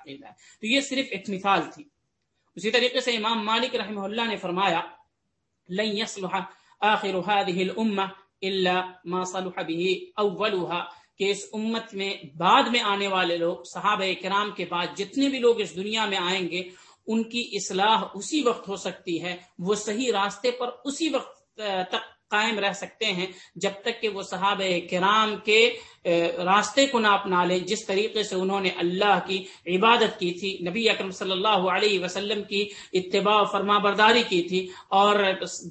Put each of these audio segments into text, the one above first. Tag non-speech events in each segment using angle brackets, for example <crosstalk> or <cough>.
عقیدہ ہے۔ تو یہ صرف ایک مثال تھی۔ اسی طریقے سے امام مالک رحمہ اللہ نے فرمایا، لن يصلح آخر هذه الامه الا ما صلح به اولها کہ اس امت میں بعد میں آنے والے لوگ، صحابہ کرام کے بعد جتنے بھی لوگ اس دنیا میں آئیں گے، ان کی اصلاح اسی وقت ہو سکتی ہے۔ وہ صحیح راستے پر اسی وقت تک قائم رہ سکتے ہیں جب تک کہ وہ صحابہ کرام کے راستے کو نہ اپنا لے جس طریقے سے انہوں نے اللہ کی عبادت کی تھی، نبی اکرم صلی اللہ علیہ وسلم کی اتباع فرما برداری کی تھی، اور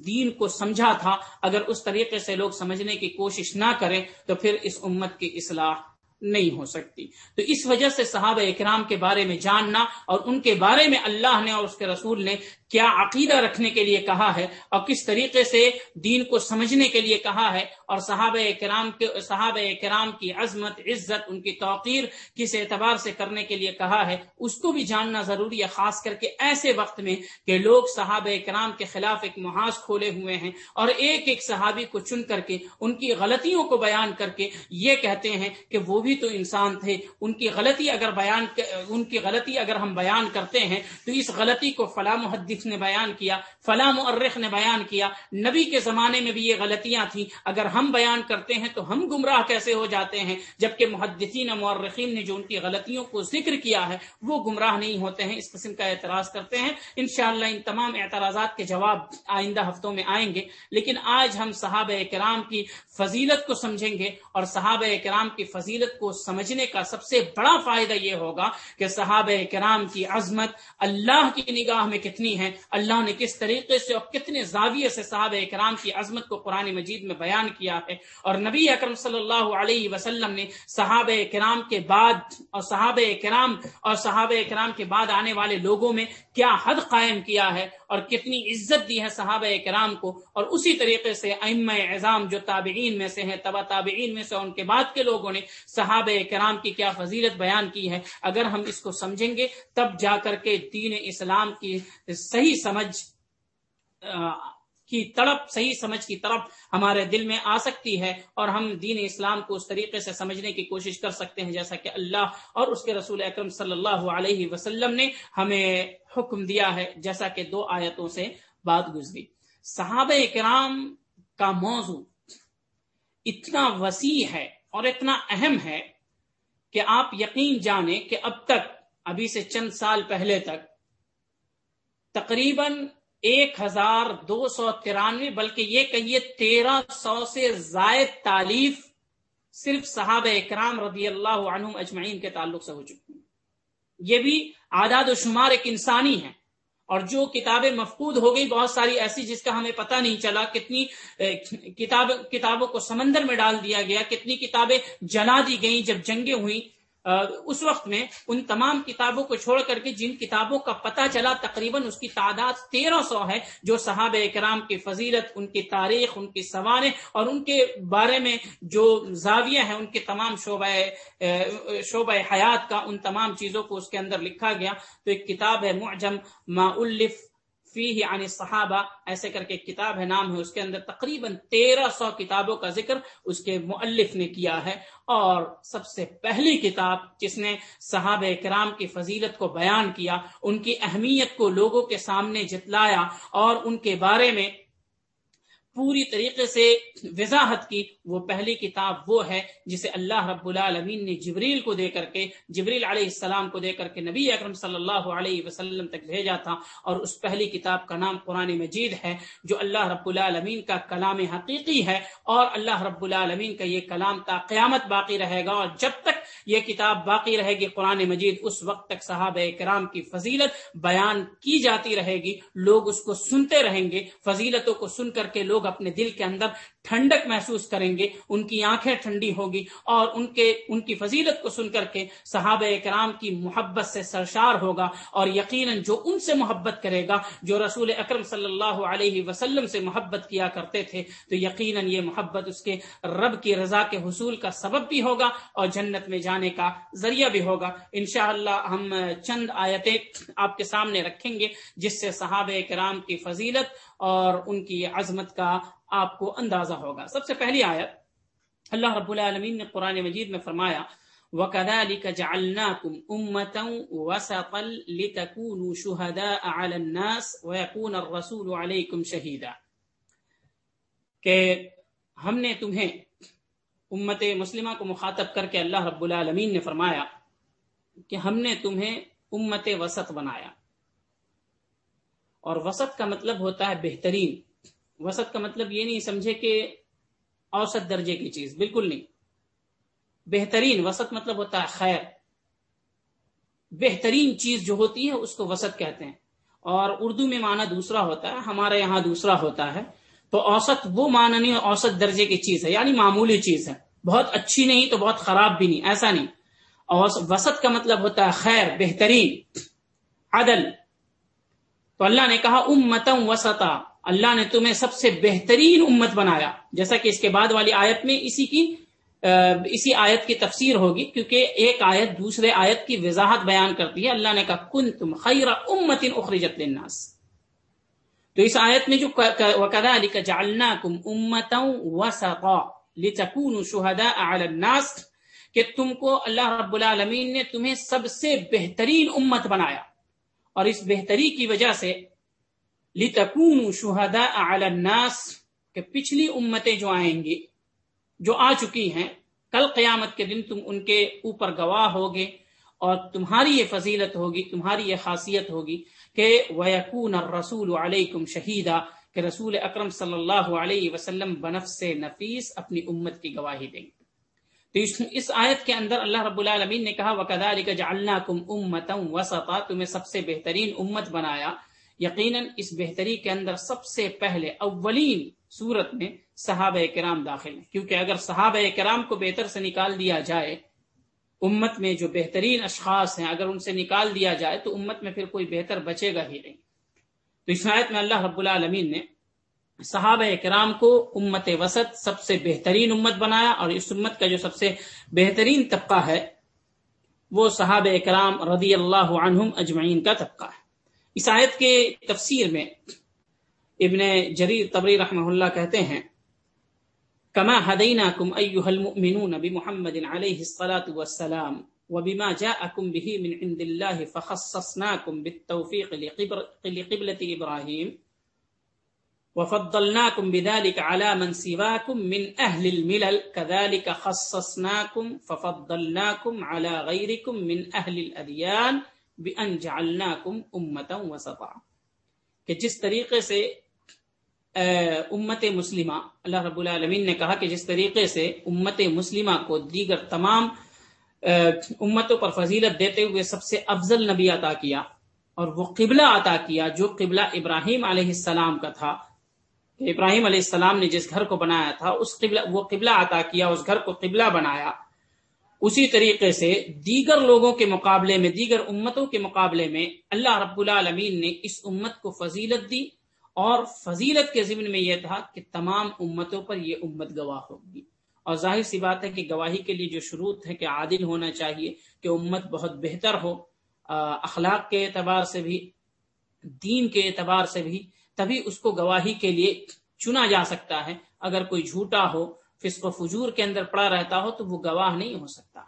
دین کو سمجھا تھا۔ اگر اس طریقے سے لوگ سمجھنے کی کوشش نہ کریں تو پھر اس امت کی اصلاح نہیں ہو سکتی۔ تو اس وجہ سے صحابہ اکرام کے بارے میں جاننا اور ان کے بارے میں اللہ نے اور اس کے رسول نے کیا عقیدہ رکھنے کے لیے کہا ہے اور کس طریقے سے دین کو سمجھنے کے لیے کہا ہے اور صحابہ کرام کے، صحابہ کرام کی عظمت، عزت، ان کی توقیر کس اعتبار سے کرنے کے لیے کہا ہے، اس کو بھی جاننا ضروری ہے، خاص کر کے ایسے وقت میں کہ لوگ صحابہ کرام کے خلاف ایک محاذ کھولے ہوئے ہیں اور ایک ایک صحابی کو چن کر کے، ان کی غلطیوں کو بیان کر کے یہ کہتے ہیں کہ وہ بھی تو انسان تھے، ان کی غلطی اگر بیان ان کی غلطی اگر ہم بیان کرتے ہیں، تو اس غلطی کو فلاں محدث نے بیان کیا فلاں مؤرخ نے بیان کیا۔ نبی کے زمانے میں بھی یہ غلطیاں تھیں۔ اگر ہم بیان کرتے ہیں تو ہم گمراہ کیسے ہو جاتے ہیں؟ جبکہ محدثین مورخین نے جو ان کی غلطیوں کو ذکر کیا ہے، وہ گمراہ نہیں ہوتے ہیں۔ اس قسم کا اعتراض کرتے ہیں۔ انشاءاللہ ان تمام اعتراضات کے جواب آئندہ ہفتوں میں آئیں گے۔ لیکن آج ہم صحابہ کرام کی فضیلت کو سمجھیں گے اور صحابہ کرام کی فضیلت کو سمجھنے کا سب سے بڑا فائدہ یہ ہوگا کہ صحابہ کرام کی عظمت اللہ کی نگاہ میں کتنی ہے، اللہ نے کس طریقے سے اور کتنے زاویے سے صحابہ اکرام کی عظمت کو قرآن مجید میں بیان کیا ہے۔ اور نبی اکرم صلی اللہ علیہ وسلم نے صحابہ کرام کے بعد اور صحابہ کرام اور صحابہ کرام کے بعد آنے والے لوگوں میں کیا حد قائم کیا ہے اور کتنی عزت دی ہے صحابہ کرام کو۔ اور اسی طریقے سے ام اعظام جو تابعین میں سے ہیں، تبا تابعین میں سے ان کے بعد کے لوگوں نے صحابہ کرام کی کیا فضیلت بیان کی ہے؟ اگر ہم اس کو سمجھیں گے، تب جا کر کے دین اسلام کی صحیح سمجھ کی طرف صحیح سمجھ کی طرف ہمارے دل میں آ سکتی ہے اور ہم دین اسلام کو اس طریقے سے سمجھنے کی کوشش کر سکتے ہیں، جیسا کہ اللہ اور اس کے رسول اکرم صلی اللہ علیہ وسلم نے ہمیں حکم دیا ہے، جیسا کہ دو آیتوں سے بات گزری۔ صحابہ کرام کا موضوع اتنا وسیع ہے اور اتنا اہم ہے کہ آپ یقین جانیں کہ اب تک، ابھی سے چند سال پہلے تک، تقریباً ایک ہزار دو سو ترانوے، بلکہ یہ کہیے تیرہ سو سے زائد تعلیف صرف صحابہ اکرام رضی اللہ عنہم اجمعین کے تعلق سے ہو چکی ہیں۔ یہ بھی آداد و شمار ایک انسانی ہے اور جو کتابیں مفقود ہو گئی بہت ساری ایسی جس کا ہمیں پتہ نہیں چلا، کتنی کتاب، کتابوں کو سمندر میں ڈال دیا گیا، کتنی کتابیں جلا دی گئیں جب جنگیں ہوئیں۔ اس وقت میں ان تمام کتابوں کو چھوڑ کر کے جن کتابوں کا پتہ چلا، تقریباً اس کی تعداد تیرہ سو ہے، جو صحابہ اکرام کی فضیلت، ان کی تاریخ، ان کی سوانح اور ان کے بارے میں جو زاویہ ہیں ان کے تمام شعبہ شعبہ حیات کا، ان تمام چیزوں کو اس کے اندر لکھا گیا۔ تو ایک کتاب ہے معجم ما الف فی عن صحابہ ایسے کر کے کتاب ہے، نام ہے اس کے اندر تقریباً تیرہ سو کتابوں کا ذکر اس کے مؤلف نے کیا ہے۔ اور سب سے پہلی کتاب جس نے صحابہ کرام کی فضیلت کو بیان کیا، ان کی اہمیت کو لوگوں کے سامنے جتلایا اور ان کے بارے میں پوری طریقے سے وضاحت کی، وہ پہلی کتاب وہ ہے جسے اللہ رب العالمین نے جبریل کو دے کر کے، جبریل علیہ السلام کو دے کر کے نبی اکرم صلی اللہ علیہ وسلم تک بھیجا تھا اور اس پہلی کتاب کا نام قرآن مجید ہے جو اللہ رب العالمین کا کلام حقیقی ہے اور اللہ رب العالمین کا یہ کلام تا قیامت باقی رہے گا اور جب تک یہ کتاب باقی رہے گی قرآن مجید، اس وقت تک صحابہ کرام کی فضیلت بیان کی جاتی رہے گی، لوگ اس کو سنتے رہیں گے، فضیلتوں کو سن کر کے لوگ اپنے دل کے اندر ٹھنڈک محسوس کریں گے، ان کی آنکھیں ٹھنڈی ہوگی اور ان کے، ان کی فضیلت کو سن کر کے صحابہ کرام کی محبت سے سرشار ہوگا اور یقیناً جو ان سے محبت کرے گا، جو رسول اکرم صلی اللہ علیہ وسلم سے محبت کیا کرتے تھے، تو یقیناً یہ محبت اس کے رب کی رضا کے حصول کا سبب بھی ہوگا اور جنت میں جانے بنانے کا ذریعہ بھی ہوگا۔ انشاءاللہ ہم چند آیتیں آپ کے سامنے رکھیں گے، جس سے صحابہ کرام کی فضیلت اور ان کی عظمت کا آپ کو اندازہ ہوگا۔ سب سے پہلی آیت، اللہ رب العالمین نے قرآن مجید میں فرمایا، وَكَذَلِكَ جَعَلْنَاكُمْ أُمَّةً وَسَطًا لِتَكُونُوا شُهَدَاءَ عَلَى النَّاسِ وَيَكُونَ الرَّسُولُ عَلَيْكُمْ شَهِيدًا۔ کہ ہم نے تمہیں امت مسلمہ کو مخاطب کر کے اللہ رب العالمین نے فرمایا کہ ہم نے تمہیں امت وسط بنایا۔ اور وسط کا مطلب ہوتا ہے بہترین۔ وسط کا مطلب یہ نہیں سمجھے کہ اوسط درجے کی چیز، بالکل نہیں۔ بہترین وسط مطلب ہوتا ہے خیر۔ بہترین چیز جو ہوتی ہے اس کو وسط کہتے ہیں۔ اور اردو میں معنی دوسرا ہوتا ہے، ہمارے یہاں دوسرا ہوتا ہے۔ تو اوسط وہ معنی اوسط درجے کی چیز ہے یعنی معمولی چیز ہے۔ بہت اچھی نہیں تو بہت خراب بھی نہیں، ایسا نہیں۔ وسط کا مطلب ہوتا ہے خیر، بہترین، عدل۔ تو اللہ نے کہا امتم وسطا۔ اللہ نے تمہیں سب سے بہترین امت بنایا۔ جیسا کہ اس کے بعد والی آیت میں اسی کی اسی آیت کی تفسیر ہوگی، کیونکہ ایک آیت دوسرے آیت کی وضاحت بیان کرتی ہے۔ اللہ نے کہا کن تم خیر امت اخرجت للناس۔ تو اس آیت میں جو وَكَذَلِكَ جَعَلْنَاكُمْ أُمَّةً وَسَطًا لِتَكُونُوا شُهَدَاءَ عَلَى النَّاسِ کہ تم کو اللہ رب العالمین نے تمہیں سب سے بہترین امت بنایا۔ اور اس بہتری کی وجہ سے لِتَكُونُوا شُهَدَاءَ عَلَى النَّاسِ کہ پچھلی امتیں جو آئیں گی، جو آ چکی ہیں، کل قیامت کے دن تم ان کے اوپر گواہ ہوگے اور تمہاری یہ فضیلت ہوگی، تمہاری یہ خاصیت ہوگی۔ کہ وَيَكُونَ الرَّسُولُ عَلَيْكُمْ شَهِيدًا کہ رسول اکرم صلی اللہ علیہ وسلم بنفس نفیس اپنی امت کی گواہی دیں گے۔ تو اس آیت کے اندر اللہ رب العالمین نے کہا، وَكَذَلِكَ جَعَلْنَاكُمْ أُمَّةً وَسَطًا، تمہیں سب سے بہترین امت بنایا۔ یقیناً اس بہتری کے اندر سب سے پہلے اولین صورت میں صحابہ کرام داخل ہیں۔ کیونکہ اگر صحابہ کرام کو بہتر سے نکال دیا جائے امت میں جو بہترین اشخاص ہیں، اگر ان سے نکال دیا جائے تو امت میں پھر کوئی بہتر بچے گا ہی نہیں۔ تو اس آیت میں اللہ رب العالمین نے صحابہ کرام کو امت وسط سب سے بہترین امت بنایا اور اس امت کا جو سب سے بہترین طبقہ ہے، وہ صحابہ کرام رضی اللہ عنہم اجمعین کا طبقہ ہے۔ اس آیت کے تفسیر میں ابن جریر تبری رحمہ اللہ کہتے ہیں کما هديناكم ايها المؤمنون بمحمد عليه الصلاه والسلام وبما جاءكم به من عند الله فخصصناكم بالتوفيق لقبلة إبراهيم وفضلناكم بذلك على من سواكم من أهل الملل. كذلك خصصناكم ففضلناكم على غيركم من أهل الأديان بأن جعلناكم أمة وسطا. کہ جس طریقے سے امت مسلمہ۔ اللہ رب العالمین نے کہا کہ جس طریقے سے امت مسلمہ کو دیگر تمام امتوں پر فضیلت دیتے ہوئے سب سے افضل نبی عطا کیا اور وہ قبلہ عطا کیا جو قبلہ ابراہیم علیہ السلام کا تھا۔ کہ ابراہیم علیہ السلام نے جس گھر کو بنایا تھا، اس قبلہ، وہ قبلہ عطا کیا، اس گھر کو قبلہ بنایا۔ اسی طریقے سے دیگر لوگوں کے مقابلے میں، دیگر امتوں کے مقابلے میں اللہ رب العالمین نے اس امت کو فضیلت دی۔ اور فضیلت کے ضمن میں یہ تھا کہ تمام امتوں پر یہ امت گواہ ہوگی۔ اور ظاہر سی بات ہے کہ گواہی کے لیے جو شروط ہے کہ عادل ہونا چاہیے کہ امت بہت بہتر ہو اخلاق کے اعتبار سے بھی، دین کے اعتبار سے بھی، تبھی اس کو گواہی کے لیے چنا جا سکتا ہے۔ اگر کوئی جھوٹا ہو، فسق و فجور کے اندر پڑا رہتا ہو تو وہ گواہ نہیں ہو سکتا۔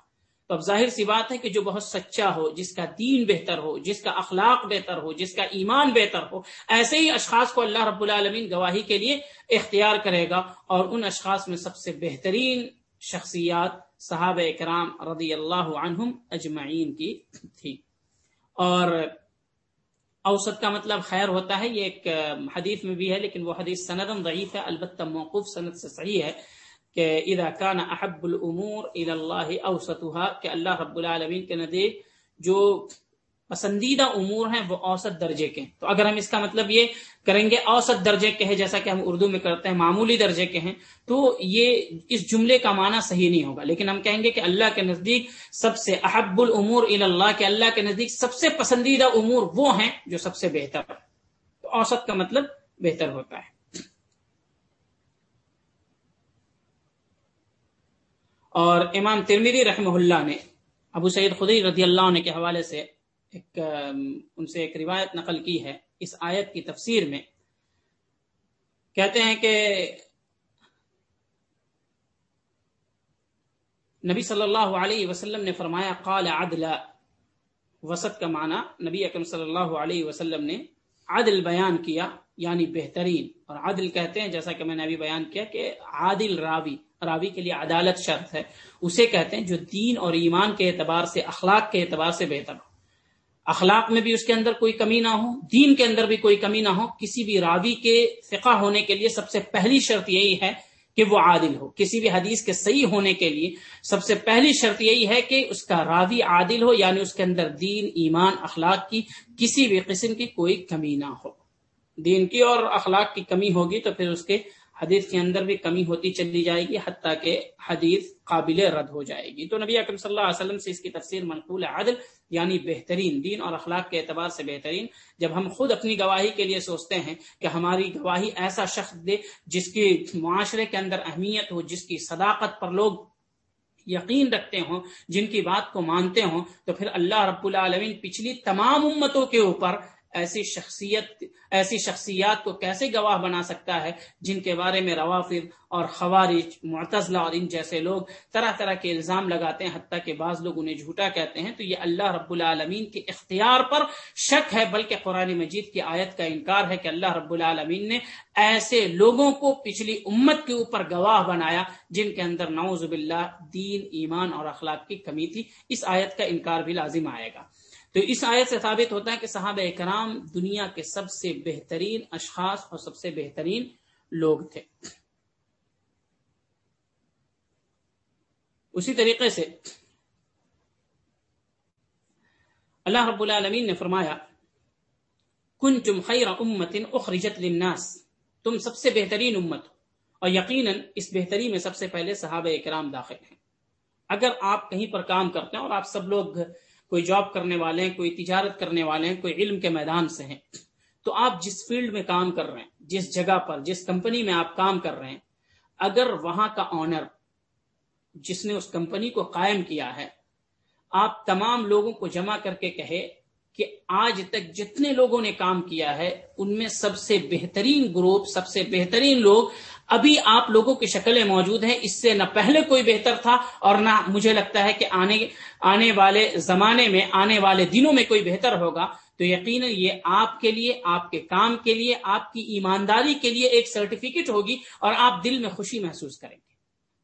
تو اب ظاہر سی بات ہے کہ جو بہت سچا ہو، جس کا دین بہتر ہو، جس کا اخلاق بہتر ہو، جس کا ایمان بہتر ہو، ایسے ہی اشخاص کو اللہ رب العالمین گواہی کے لیے اختیار کرے گا اور ان اشخاص میں سب سے بہترین شخصیات صحابہ کرام رضی اللہ عنہم اجمعین کی تھی۔ اور اوسط کا مطلب خیر ہوتا ہے، یہ ایک حدیث میں بھی ہے، لیکن وہ حدیث سندم ضعیف ہے، البتہ موقف سند سے صحیح ہے۔ کہ اذا كان احب الامور الى الله اوسطها کہ اللہ رب العالمین کے نزدیک جو پسندیدہ امور ہیں وہ اوسط درجے کے تو اگر ہم اس کا مطلب یہ کریں گے، اوسط درجے کے ہیں، جیسا کہ ہم اردو میں کرتے ہیں، معمولی درجے کے ہیں، تو یہ اس جملے کا معنی صحیح نہیں ہوگا۔ لیکن ہم کہیں گے کہ اللہ کے نزدیک سب سے احب الامور الى اللہ کے اللہ کے نزدیک سب سے پسندیدہ امور وہ ہیں جو سب سے بہتر۔ تو اوسط کا مطلب بہتر ہوتا ہے۔ اور امام ترمیری رحمہ اللہ نے ابو سعید خدی رضی اللہ عنہ کے حوالے سے ایک ان سے ایک روایت نقل کی ہے اس آیت کی تفسیر میں۔ کہتے ہیں کہ نبی صلی اللہ علیہ وسلم نے فرمایا، قال عدل، وسط کا معنی نبی اکرم صلی اللہ علیہ وسلم نے عدل بیان کیا یعنی بہترین۔ اور عدل کہتے ہیں، جیسا کہ میں نے ابھی بیان کیا کہ عادل راوی۔ راوی کے لیے عدالت شرط ہے۔ اسے کہتے ہیں جو دین اور ایمان کے اعتبار سے، اخلاق کے اعتبار سے بہتر ہو۔ اخلاق میں بھی اس کے اندر کوئی کمی نہ ہو، دین کے اندر بھی کوئی کمی نہ ہو۔ کسی بھی راوی کے فقہ ہونے کے لیے سب سے پہلی شرط یہی ہے کہ وہ عادل ہو۔ کسی بھی حدیث کے صحیح ہونے کے لیے سب سے پہلی شرط یہی ہے کہ اس کا راوی عادل ہو یعنی اس کے اندر دین، ایمان، اخلاق کی کسی بھی قسم کی کوئی کمی نہ ہو۔ دین کی اور اخلاق کی کمی ہوگی تو پھر اس کے حدیث کے اندر بھی کمی ہوتی چلی جائے گی حتیٰ کہ حدیث قابل رد ہو جائے گی۔ تو نبی اکرم صلی اللہ علیہ وسلم سے اس کی تفسیر منقول عدل یعنی بہترین دین اور اخلاق کے اعتبار سے بہترین۔ جب ہم خود اپنی گواہی کے لیے سوچتے ہیں کہ ہماری گواہی ایسا شخص دے جس کی معاشرے کے اندر اہمیت ہو، جس کی صداقت پر لوگ یقین رکھتے ہوں، جن کی بات کو مانتے ہوں، تو پھر اللہ رب العالمین پچھلی تمام امتوں کے اوپر ایسی شخصیت، ایسی شخصیات کو کیسے گواہ بنا سکتا ہے جن کے بارے میں روافظ اور خوارج، معتزلہ اور ان جیسے لوگ طرح طرح کے الزام لگاتے ہیں، حتیٰ کہ بعض لوگ انہیں جھوٹا کہتے ہیں۔ تو یہ اللہ رب العالمین کے اختیار پر شک ہے، بلکہ قرآن مجید کی آیت کا انکار ہے کہ اللہ رب العالمین نے ایسے لوگوں کو پچھلی امت کے اوپر گواہ بنایا جن کے اندر نعوذ باللہ دین، ایمان اور اخلاق کی کمی تھی۔ اس آیت کا انکار بھی لازم آئے گا۔ تو اس آیت سے ثابت ہوتا ہے کہ صحابہ کرام دنیا کے سب سے بہترین اشخاص اور سب سے بہترین لوگ تھے۔ اسی طریقے سے اللہ رب العالمین نے فرمایا کن تم خیر امت اخرجت للناس تم سب سے بہترین امت اور یقیناً اس بہتری میں سب سے پہلے صحابہ کرام داخل ہیں۔ اگر آپ کہیں پر کام کرتے ہیں اور آپ سب لوگ کوئی جاب کرنے والے ہیں، کوئی تجارت کرنے والے ہیں، کوئی علم کے میدان سے ہیں۔ تو آپ جس فیلڈ میں کام کر رہے ہیں، جس جگہ پر، جس کمپنی میں آپ کام کر رہے ہیں، اگر وہاں کا آنر جس نے اس کمپنی کو قائم کیا ہے، آپ تمام لوگوں کو جمع کر کے کہے کہ آج تک جتنے لوگوں نے کام کیا ہے، ان میں سب سے بہترین گروپ، سب سے بہترین لوگ ابھی آپ لوگوں کی شکلیں موجود ہیں، اس سے نہ پہلے کوئی بہتر تھا اور نہ مجھے لگتا ہے کہ آنے آنے والے زمانے میں، آنے والے دنوں میں کوئی بہتر ہوگا۔ تو یقیناً یہ آپ کے لیے، آپ کے کام کے لیے، آپ کی ایمانداری کے لیے ایک سرٹیفکیٹ ہوگی اور آپ دل میں خوشی محسوس کریں گے۔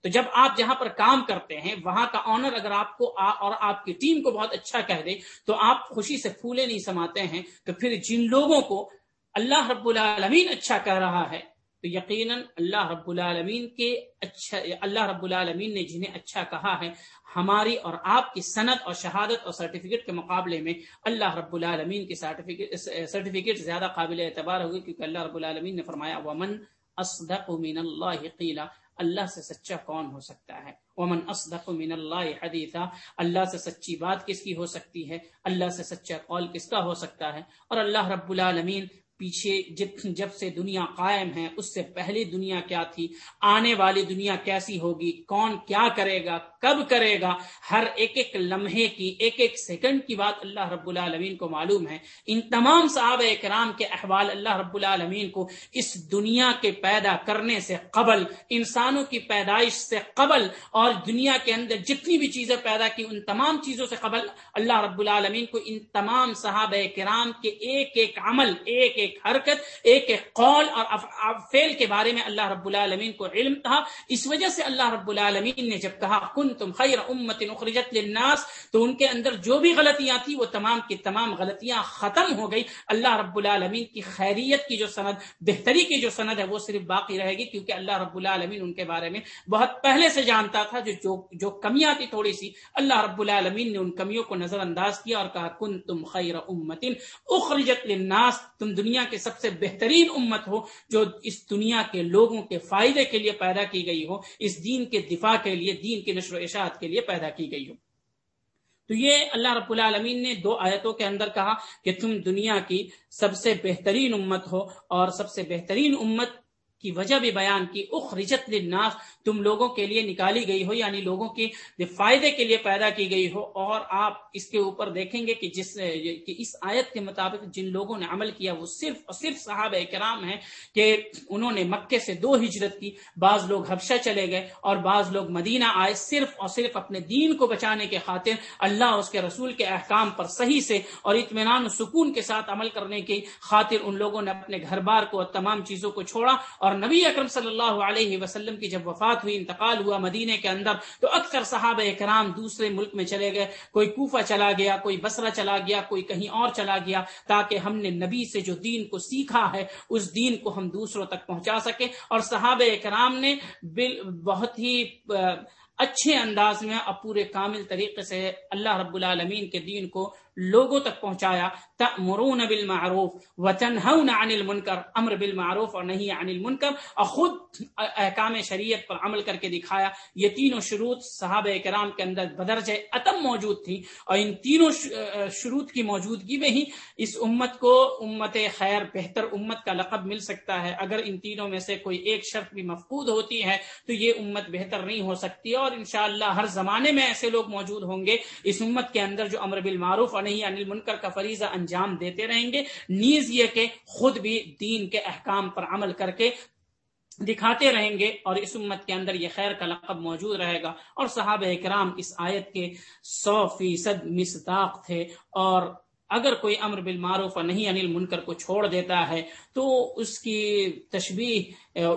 تو جب آپ جہاں پر کام کرتے ہیں، وہاں کا آنر اگر آپ کو آ اور آپ کی ٹیم کو بہت اچھا کہہ دے، تو آپ خوشی سے پھولے نہیں سماتے ہیں۔ تو پھر جن لوگوں کو اللہ رب العالمین اچھا کہہ رہا ہے تو یقیناً اللہ رب العالمین کے اچھا اللہ رب العالمین نے جنہیں اچھا کہا ہے، ہماری اور آپ کی صنعت اور شہادت اور سرٹیفکیٹ کے مقابلے میں اللہ رب العالمین کی سرٹیفکیٹ زیادہ قابل اعتبار ہوگی کیونکہ اللہ رب العالمین نے فرمایا، ومن اصدق من اللہ قیلا اللہ سے سچا کون ہو سکتا ہے؟ ومن اصدق من اللہ حدیثا اللہ سے سچی بات کس کی ہو سکتی ہے؟ اللہ سے سچا قول کس کا ہو سکتا ہے؟ اور اللہ رب العالمین پیچھے جب سے دنیا قائم ہے، اس سے پہلی دنیا کیا تھی؟ آنے والی دنیا کیسی ہوگی؟ کون کیا کرے گا؟ کب کرے گا؟ ہر ایک ایک لمحے کی، ایک ایک سیکنڈ کی بات اللہ رب العالمین کو معلوم ہے۔ ان تمام صحابہ اکرام کے احوال اللہ رب العالمین کو اس دنیا کے پیدا کرنے سے قبل، انسانوں کی پیدائش سے قبل، اور دنیا کے اندر جتنی بھی چیزیں پیدا کی، ان تمام چیزوں سے قبل اللہ رب العالمین کو ان تمام صحابہ کرام کے ایک ایک عمل، ایک ایک حرکت ایک ایک قول اور فیل کے بارے میں اللہ رب العالمین کو علم تھا۔ اس وجہ سے اللہ رب العالمین نے جب کہا کن تم خیر امت اخرجت للناس تو ان کے اندر جو بھی غلطیاں تھیں وہ تمام کی تمام غلطیاں ختم ہو گئی۔ اللہ رب العالمین کی خیریت کی جو سند بہتری کی جو سند ہے وہ صرف باقی رہے گی کیونکہ اللہ رب العالمین ان کے بارے میں بہت پہلے سے جانتا تھا جو جو, جو کمیاں تھی تھوڑی سی اللہ رب العالمین نے ان کمیوں کو نظر انداز کیا اور کہا کن تم خیر امت اخرجت للناس تم دنیا کے سب سے بہترین امت ہو، جو اس دنیا کے لوگوں کے فائدے کے لیے پیدا کی گئی ہو، اس دین کے دفاع کے لیے، دین کے نشر و اشاعت کے لیے پیدا کی گئی ہو۔ تو یہ اللہ رب العالمین نے دو آیتوں کے اندر کہا کہ تم دنیا کی سب سے بہترین امت ہو اور سب سے بہترین امت کی وجہ بھی بیان کی اخرجت للناس، تم لوگوں کے لیے نکالی گئی ہو یعنی لوگوں کے فائدے کے لیے پیدا کی گئی ہو، اور آپ اس کے اوپر دیکھیں گے کہ جس کہ اس آیت کے مطابق جن لوگوں نے عمل کیا، وہ صرف اور صرف صحابہ کرام ہیں کہ انہوں نے مکے سے دو ہجرت کی، بعض لوگ حبشہ چلے گئے اور بعض لوگ مدینہ آئے صرف اور صرف اپنے دین کو بچانے کے خاطر اللہ اس کے رسول کے احکام پر صحیح سے اور اطمینان و سکون کے ساتھ عمل کرنے کی خاطر ان لوگوں نے اپنے گھر بار کو اور تمام چیزوں کو چھوڑا اور اور نبی اکرم صلی اللہ علیہ وسلم کی جب وفات ہوئی، انتقال ہوا مدینے کے اندر، تو اکثر صحابہ کرام دوسرے ملک میں چلے گئے۔ کوئی کوفہ چلا گیا، کوئی بسرا چلا گیا، کوئی کہیں اور چلا گیا، تاکہ ہم نے نبی سے جو دین کو سیکھا ہے، اس دین کو ہم دوسروں تک پہنچا سکے اور صحابہ کرام نے بہت ہی اچھے انداز میں اور پورے کامل طریقے سے اللہ رب العالمین کے دین کو لوگوں تک پہنچایا، تأمرون بالمعروف وتنهون عن المنکر، امر بالمعروف اور نہیں عن المنکر، اور خود احکام شریعت پر عمل کر کے دکھایا۔ یہ تینوں شروط صحابہ کرام کے اندر بدرجہ اتم موجود تھی، اور ان تینوں شروط کی موجودگی میں ہی اس امت کو امت خیر، بہتر امت کا لقب مل سکتا ہے۔ اگر ان تینوں میں سے کوئی ایک شرط بھی مفقود ہوتی ہے، تو یہ امت بہتر نہیں ہو سکتی، اور انشاءاللہ ہر زمانے میں ایسے لوگ موجود ہوں گے۔ اس امت کے اندر جو امر بالمعروف اور نہیں انل منکر کا فریضہ انجام دیتے رہیں گے۔ نیز یہ کہ خود بھی دین کے احکام پر عمل کر کے دکھاتے رہیں گے اور اس امت کے اندر یہ خیر کا لقب موجود رہے گا۔ اور صحابہ اکرام اس آیت کے سو فیصد مصداق تھے اور اگر کوئی امر بالمعروف اور نہیں انل منکر کو چھوڑ دیتا ہے، تو اس کی تشبیح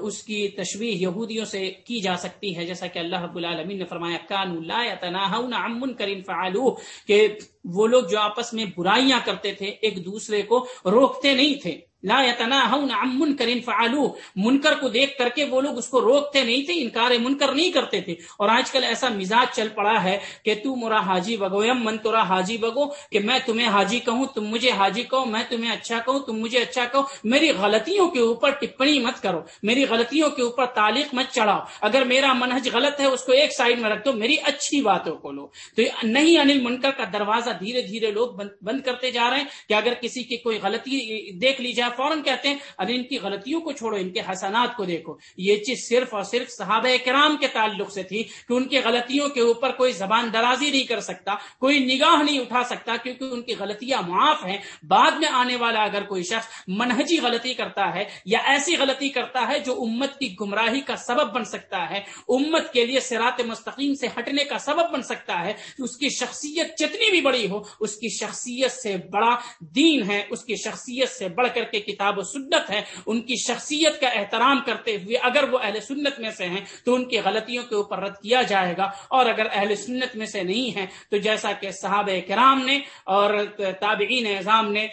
اس کی تشبیح یہودیوں سے کی جا سکتی ہے۔ جیسا کہ اللہ رب العالمین نے فرمایا کان لا يتناهون عن منکر فعلوه کہ وہ لوگ جو آپس میں برائیاں کرتے تھے، ایک دوسرے کو روکتے نہیں تھے۔ لا يتناهون عن منکر فعلوه. منکر کو دیکھ کر کے وہ لوگ اس کو روکتے نہیں تھے، انکار منکر نہیں کرتے تھے۔ اور آج کل ایسا مزاج چل پڑا ہے کہ تو مرا حاجی بگو یم من تورا حاجی بگو، کہ میں تمہیں حاجی کہوں، تم مجھے حاجی کہو، میں تمہیں اچھا کہوں، تم مجھے اچھا کہو۔ میری غلطیوں کے اوپر ٹپنی مت کرو، میری غلطیوں کے اوپر تعلیق مت چڑھاؤ۔ اگر میرا منہج غلط ہے، اس کو ایک سائڈ میں رکھ دو، میری اچھی باتوں کو لو۔ تو نہیں انل منکر کا دروازہ دھیرے دھیرے لوگ بند کرتے جا رہے ہیں کہ اگر کسی کی کوئی غلطی دیکھ لی جائے فوراً کہتے ہیں ارے ان کی غلطیوں کو چھوڑو، ان کے حسنات کو دیکھو۔ یہ چیز صرف اور صرف صحابہ کرام کے تعلق سے تھی کہ ان کی غلطیوں کے اوپر کوئی زبان درازی نہیں کر سکتا، کوئی نگاہ نہیں اٹھا سکتا کیونکہ ان کی غلطیاں معاف ہیں۔ بعد میں آنے والا اگر کوئی شخص منہجی غلطی کرتا ہے یا ایسی غلطی کرتا ہے جو امت کی گمراہی کا سبب بن سکتا ہے، امت کے لیے سرات مستقیم سے ہٹنے کا سبب بن سکتا ہے اس کی شخصیت جتنی بھی بڑی ہو، اس کی شخصیت سے بڑا دین ہے، اس کی شخصیت سے بڑھ کر کے کتاب و سنت ہے ان کی شخصیت کا احترام کرتے ہوئے اگر وہ اہل سنت میں سے ہیں تو ان کی غلطیوں کے اوپر رد کیا جائے گا۔ اور اگر اہل سنت میں سے نہیں ہیں تو جیسا کہ صحابہ کرام نے اور تابعین اعظام نے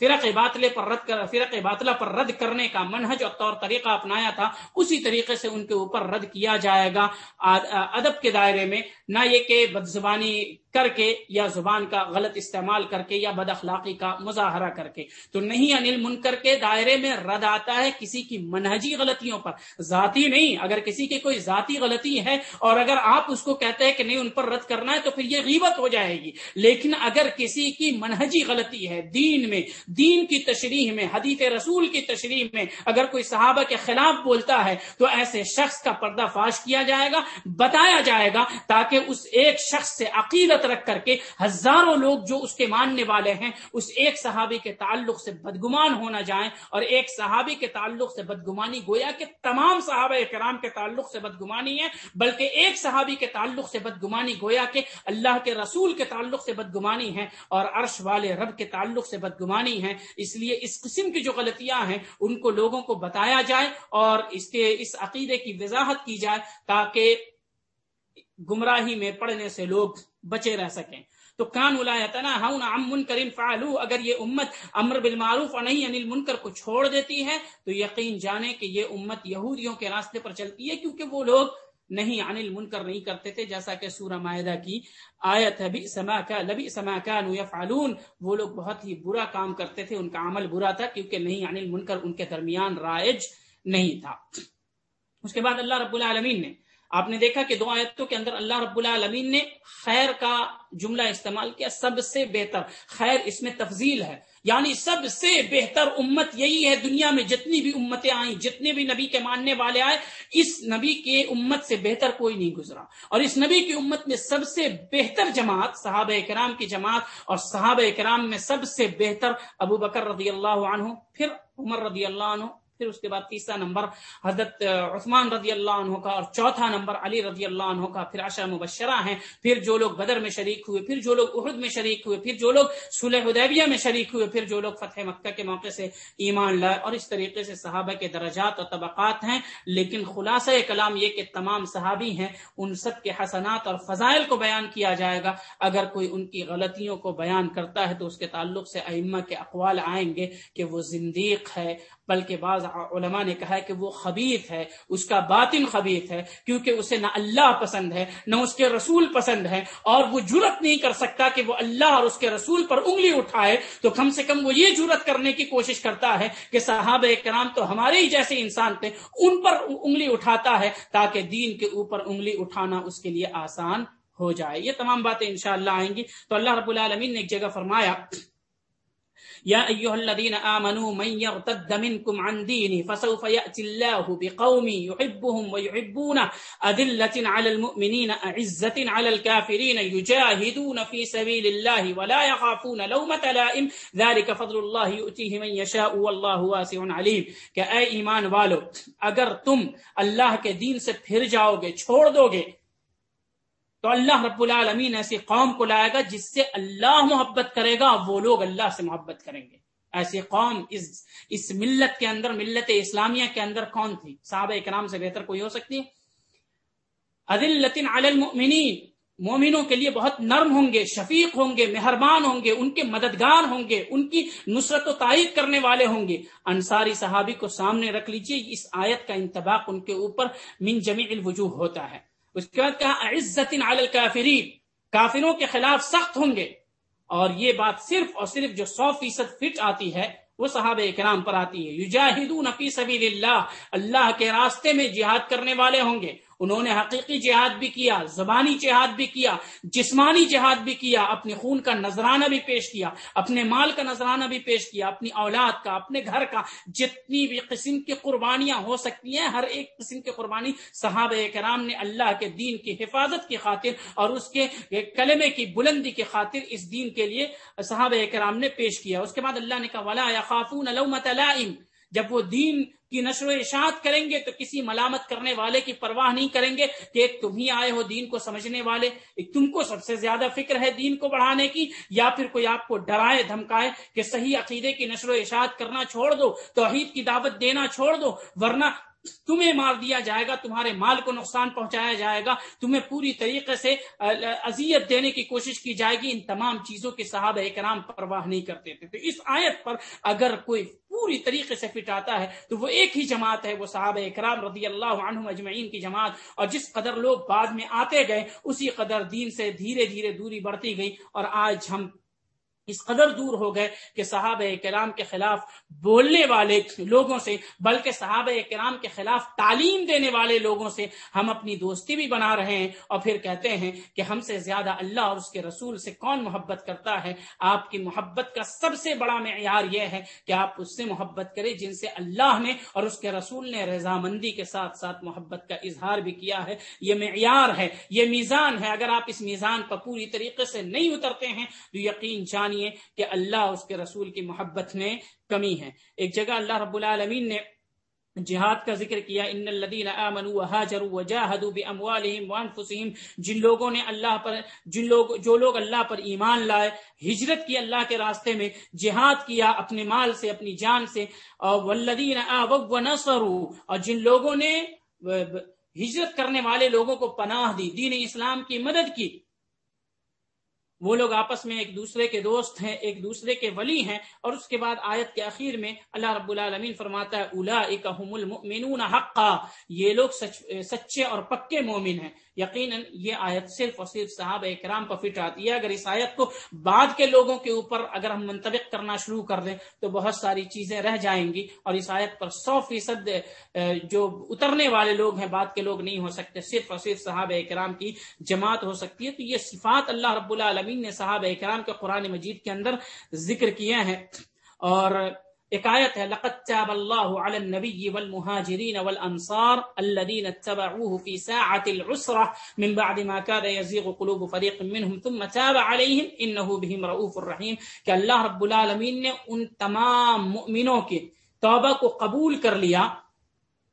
فرق باطلے پر رد کر فرق باطلہ پر رد کرنے کا منہج اور طور طریقہ اپنایا تھا، اسی طریقے سے ان کے اوپر رد کیا جائے گا۔ ادب کے دائرے میں نہ یہ کہ بد زبانی کر کے یا زبان کا غلط استعمال کر کے یا بد اخلاقی کا مظاہرہ کر کے۔ تو نہیں انل منکر کے دائرے میں رد آتا ہے کسی کی منہجی غلطیوں پر۔ ذاتی نہیں، اگر کسی کی کوئی ذاتی غلطی ہے اور اگر آپ اس کو کہتے ہیں کہ نہیں، ان پر رد کرنا ہے تو پھر یہ غیبت ہو جائے گی۔ لیکن اگر کسی کی منہجی غلطی ہے دین میں، دین کی تشریح میں، حدیث رسول کی تشریح میں، اگر کوئی صحابہ کے خلاف بولتا ہے تو ایسے شخص کا پردہ فاش کیا جائے گا، بتایا جائے گا تاکہ اس ایک شخص سے عقیدت رکھ کر کے ہزاروں لوگ جو اس کے ماننے والے ہیں، اس ایک صحابی کے تعلق سے بدگمان ہونا جائیں اور ایک صحابی کے تعلق سے بدگمانی گویا کہ تمام صحابہ کرام کے تعلق سے بدگمانی ہے، بلکہ ایک صحابی کے تعلق سے بدگمانی گویا کہ اللہ کے رسول کے تعلق سے بدگمانی ہے اور عرش والے رب کے تعلق سے بدگمانی ہیں اس لیے اس قسم کی جو غلطیاں ہیں، ان کو لوگوں کو بتایا جائے اور اس کے، اس عقیدے کی وضاحت کی جائے تاکہ گمراہی میں پڑنے سے لوگ بچے رہ سکیں۔ تو کان الاطنا ہن کرین فعلو، اگر یہ امت امر بالمعروف اور نہیں یعنی انل منکر کو چھوڑ دیتی ہے، تو یقین جانے کہ یہ امت یہودیوں کے راستے پر چلتی ہے، کیونکہ وہ لوگ نہیں انل منکر نہیں کرتے تھے، جیسا کہ سورہ معاہدہ کی آیت ہے سما کا لبی سما کا فعلون وہ لوگ بہت ہی برا کام کرتے تھے، ان کا عمل برا تھا، کیونکہ نہیں انل منکر ان کے درمیان رائج نہیں تھا۔ اس کے بعد اللہ رب العالمین نے آپ نے دیکھا کہ دو آیتوں کے اندر اللہ رب العالمین نے خیر کا جملہ استعمال کیا، سب سے بہتر۔ خیر اس میں تفضیل ہے۔ یعنی سب سے بہتر امت یہی ہے دنیا میں، جتنی بھی امتیں آئیں، جتنے بھی نبی کے ماننے والے آئے، اس نبی کے امت سے بہتر کوئی نہیں گزرا۔ اور اس نبی کی امت میں سب سے بہتر جماعت، صحابہ کرام کی جماعت اور صحابہ کرام میں سب سے بہتر ابو بکر رضی اللہ عنہ، پھر عمر رضی اللہ عنہ پھر اس کے بعد تیسرا نمبر حضرت عثمان رضی اللہ عنہ کا اور چوتھا نمبر علی رضی اللہ عنہ کا پھر عشر مبشرہ ہیں۔ پھر جو لوگ بدر میں شریک ہوئے، پھر جو لوگ احد میں شریک ہوئے، پھر جو لوگ صلح حدیبیہ میں شریک ہوئے، پھر جو لوگ فتح مکہ کے موقع سے ایمان لائے اور اس طریقے سے صحابہ کے درجات اور طبقات ہیں۔ لیکن خلاصہ کلام یہ کہ تمام صحابی ہیں، ان سب کے حسنات اور فضائل کو بیان کیا جائے گا۔ اگر کوئی ان کی غلطیوں کو بیان کرتا ہے تو اس کے تعلق سے ائمہ کے اقوال آئیں گے کہ وہ زندیق ہے۔ بلکہ بعض علماء نے کہا ہے کہ وہ خبیث ہے، اس کا باطن خبیث ہے، کیونکہ اسے نہ اللہ پسند ہے، نہ اس کے رسول پسند ہے اور وہ جرت نہیں کر سکتا کہ وہ اللہ اور اس کے رسول پر انگلی اٹھائے۔ تو کم سے کم وہ یہ جرت کرنے کی کوشش کرتا ہے کہ صحابہ کرام تو ہمارے ہی جیسے انسان تھے، ان پر انگلی اٹھاتا ہے تاکہ دین کے اوپر انگلی اٹھانا اس کے لیے آسان ہو جائے۔ یہ تمام باتیں انشاءاللہ آئیں گی۔ تو اللہ رب العالمین نے ایک جگہ فرمایا يا أيها الذين آمنوا من يرتد منكم عن دينه فسوف يأتي الله بقوم يحبهم ويحبون أذلة على المؤمنين، أعزة على الكافرين، يجاهدون في سبيل الله ولا يخافون لومة لائم. ذلك فضل الله يؤتيه من يشاء، والله واسع عليم. کہ اے ایمان والو، اگر تم اللہ کے دین سے پھر جاؤ گے، چھوڑ دو گے تو اللہ رب العالمین ایسی قوم کو لائے گا جس سے اللہ محبت کرے گا، وہ لوگ اللہ سے محبت کریں گے۔ ایسی قوم اس اس ملت کے اندر، ملت اسلامیہ کے اندر کون تھی؟ صحابہ اکرام سے بہتر کوئی ہو سکتی ہے؟ عدل المؤمنین۔ مومنوں کے لیے بہت نرم ہوں گے، شفیق ہوں گے، مہربان ہوں گے، ان کے مددگار ہوں گے، ان کی نصرت و تائید کرنے والے ہوں گے۔ انصاری صحابی کو سامنے رکھ لیجیے، اس آیت کا انتباق ان کے اوپر من جمیع الوجوہ ہوتا ہے۔ اس کے بعد کہا عزت الکافرین. کافروں کے خلاف سخت ہوں گے۔ اور یہ بات صرف اور صرف جو سو فیصد فٹ آتی ہے، وہ صحابہ کرام پر آتی ہے۔ یجاہدون فی سبیل اللہ اللہ کے راستے میں جہاد کرنے والے ہوں گے۔ انہوں نے حقیقی جہاد بھی کیا، زبانی جہاد بھی کیا، جسمانی جہاد بھی کیا، اپنے خون کا نذرانہ بھی پیش کیا، اپنے مال کا نذرانہ بھی پیش کیا، اپنی اولاد کا، اپنے گھر کا، جتنی بھی قسم کی قربانیاں ہو سکتی ہیں، ہر ایک قسم کی قربانی صحابہ کرام نے اللہ کے دین کی حفاظت کی خاطر اور اس کے کلمے کی بلندی کی خاطر اس دین کے لیے صحابہ کرام نے پیش کیا۔ اس کے بعد اللہ نے کہا، ولا خافون لائم جب وہ دین کی نشر و اشاعت کریں گے تو کسی ملامت کرنے والے کی پرواہ نہیں کریں گے کہ ایک تم ہی آئے ہو دین کو سمجھنے والے، ایک تم کو سب سے زیادہ فکر ہے دین کو بڑھانے کی، یا پھر کوئی آپ کو ڈرائے، دھمکائے کہ صحیح عقیدے کی نشر و اشاعت کرنا چھوڑ دو، توحید کی دعوت دینا چھوڑ دو، ورنہ تمہیں مار دیا جائے گا، تمہارے مال کو نقصان پہنچایا جائے گا، تمہیں پوری طریقے سے اذیت دینے کی کوشش کی جائے گی۔ ان تمام چیزوں کے صحابہ اکرام پرواہ نہیں کرتے تھے۔ تو اس آیت پر اگر کوئی پوری طریقے سے فٹ آتا ہے، تو وہ ایک ہی جماعت ہے، وہ صحابہ اکرام رضی اللہ عنہ اجمعین کی جماعت۔ اور جس قدر لوگ بعد میں آتے گئے، اسی قدر دین سے دھیرے دھیرے دوری بڑھتی گئی اور آج ہم اس قدر دور ہو گئے کہ صحابہ کرام کے خلاف بولنے والے لوگوں سے، بلکہ صحابہ کرام کے خلاف تعلیم دینے والے لوگوں سے ہم اپنی دوستی بھی بنا رہے ہیں اور پھر کہتے ہیں کہ ہم سے زیادہ اللہ اور اس کے رسول سے کون محبت کرتا ہے؟ آپ کی محبت کا سب سے بڑا معیار یہ ہے کہ آپ اس سے محبت کریں جن سے اللہ نے اور اس کے رسول نے رضامندی کے ساتھ ساتھ محبت کا اظہار بھی کیا ہے۔ یہ معیار ہے، یہ میزان ہے۔ اگر آپ اس میزان پر پوری طریقے سے نہیں اترتے ہیں تو یقین جان جانیے کہ اللہ اس کے رسول کی محبت میں کمی ہے۔ ایک جگہ اللہ رب العالمین نے جہاد کا ذکر کیا، ان الذين امنوا وهاجروا وجاهدوا باموالهم وانفسهم جن لوگوں نے اللہ پر، جن لوگ، جو لوگ اللہ پر ایمان لائے، ہجرت کی اللہ کے راستے میں جہاد کیا اپنے مال سے، اپنی جان سے، اور والذین آووا ونصروا، اور جن لوگوں نے، ہجرت کرنے والے لوگوں کو پناہ دی، دین اسلام کی مدد کی۔ وہ لوگ آپس میں ایک دوسرے کے دوست ہیں، ایک دوسرے کے ولی ہیں، اور اس کے بعد آیت کے اخیر میں اللہ رب العالمین فرماتا ہے الا حقا، یہ لوگ سچ، سچے اور پکے مومن ہیں۔ یقیناً یہ آیت صرف اور صرف صحابہ کرام پر فٹ آتی ہے۔ اگر اس آیت کو بعد کے لوگوں کے اوپر اگر ہم منطبق کرنا شروع کر دیں تو بہت ساری چیزیں رہ جائیں گی اور اس آیت پر سو فیصد جو اترنے والے لوگ ہیں، بعد کے لوگ نہیں ہو سکتے۔ صرف اور صرف صحابہ کرام کی جماعت ہو سکتی ہے۔ تو یہ صفات اللہ رب العالمین نے صحابہ کرام کے قرآن مجید کے اندر ذکر کیے ہیں۔ اور ایک آیت ہے، لقد تاب الله على النبي والمهاجرين والانصار الذين اتبعوه في ساعه العسره من بعد ما كاد يزيغ قلوب فريق منهم ثم تاب عليهم انه بهم رؤوف الرحيم کہ اللہ رب العالمین نے ان تمام مؤمنوں کے توبہ کو قبول کر لیا،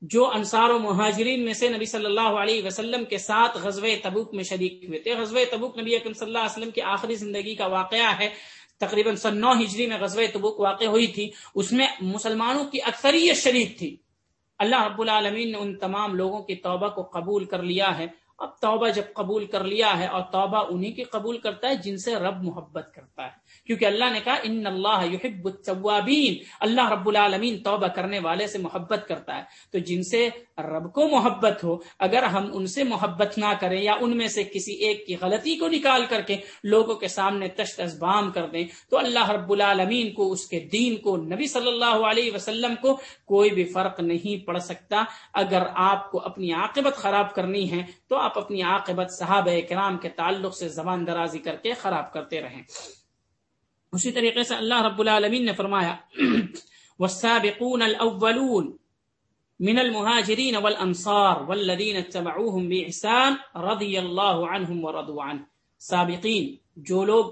جو انصار و مہاجرین میں سے نبی صلی اللہ علیہ وسلم کے ساتھ غزوہ تبوک میں شریک ہوئے۔ تھے غزوہ تبوک نبی اکرم صلی اللہ علیہ وسلم کی آخری زندگی کا واقعہ ہے۔ تقریباً سن نو ہجری میں غزوہ تبوک واقع ہوئی تھی۔ اس میں مسلمانوں کی اکثریت شریک تھی۔ اللہ رب العالمین نے ان تمام لوگوں کی توبہ کو قبول کر لیا ہے۔ اب توبہ جب قبول کر لیا ہے اور توبہ انہی کی قبول کرتا ہے جن سے رب محبت کرتا ہے۔ کیونکہ اللہ نے کہا، ان اللہ یحب التوابین. اللہ رب العالمین توبہ کرنے والے سے محبت کرتا ہے۔ تو جن سے رب کو محبت ہو، اگر ہم ان سے محبت نہ کریں یا ان میں سے کسی ایک کی غلطی کو نکال کر کے لوگوں کے سامنے تشت ازبام کر دیں، تو اللہ رب العالمین کو، اس کے دین کو، نبی صلی اللہ علیہ وسلم کو کوئی بھی فرق نہیں پڑ سکتا۔ اگر آپ کو اپنی عاقبت خراب کرنی ہے، تو آپ اپنی عاقبت صحابہ کرام کے تعلق سے زبان درازی کر کے خراب کرتے رہیں۔ اسی طریقے سے اللہ رب العالمین نے فرمایا، <clears throat> والسابقون الاولون من المهاجرين والانصار والذين اتبعوهم باحسان رضي الله عنهم ورضوا عنه۔ سابقین، جو لوگ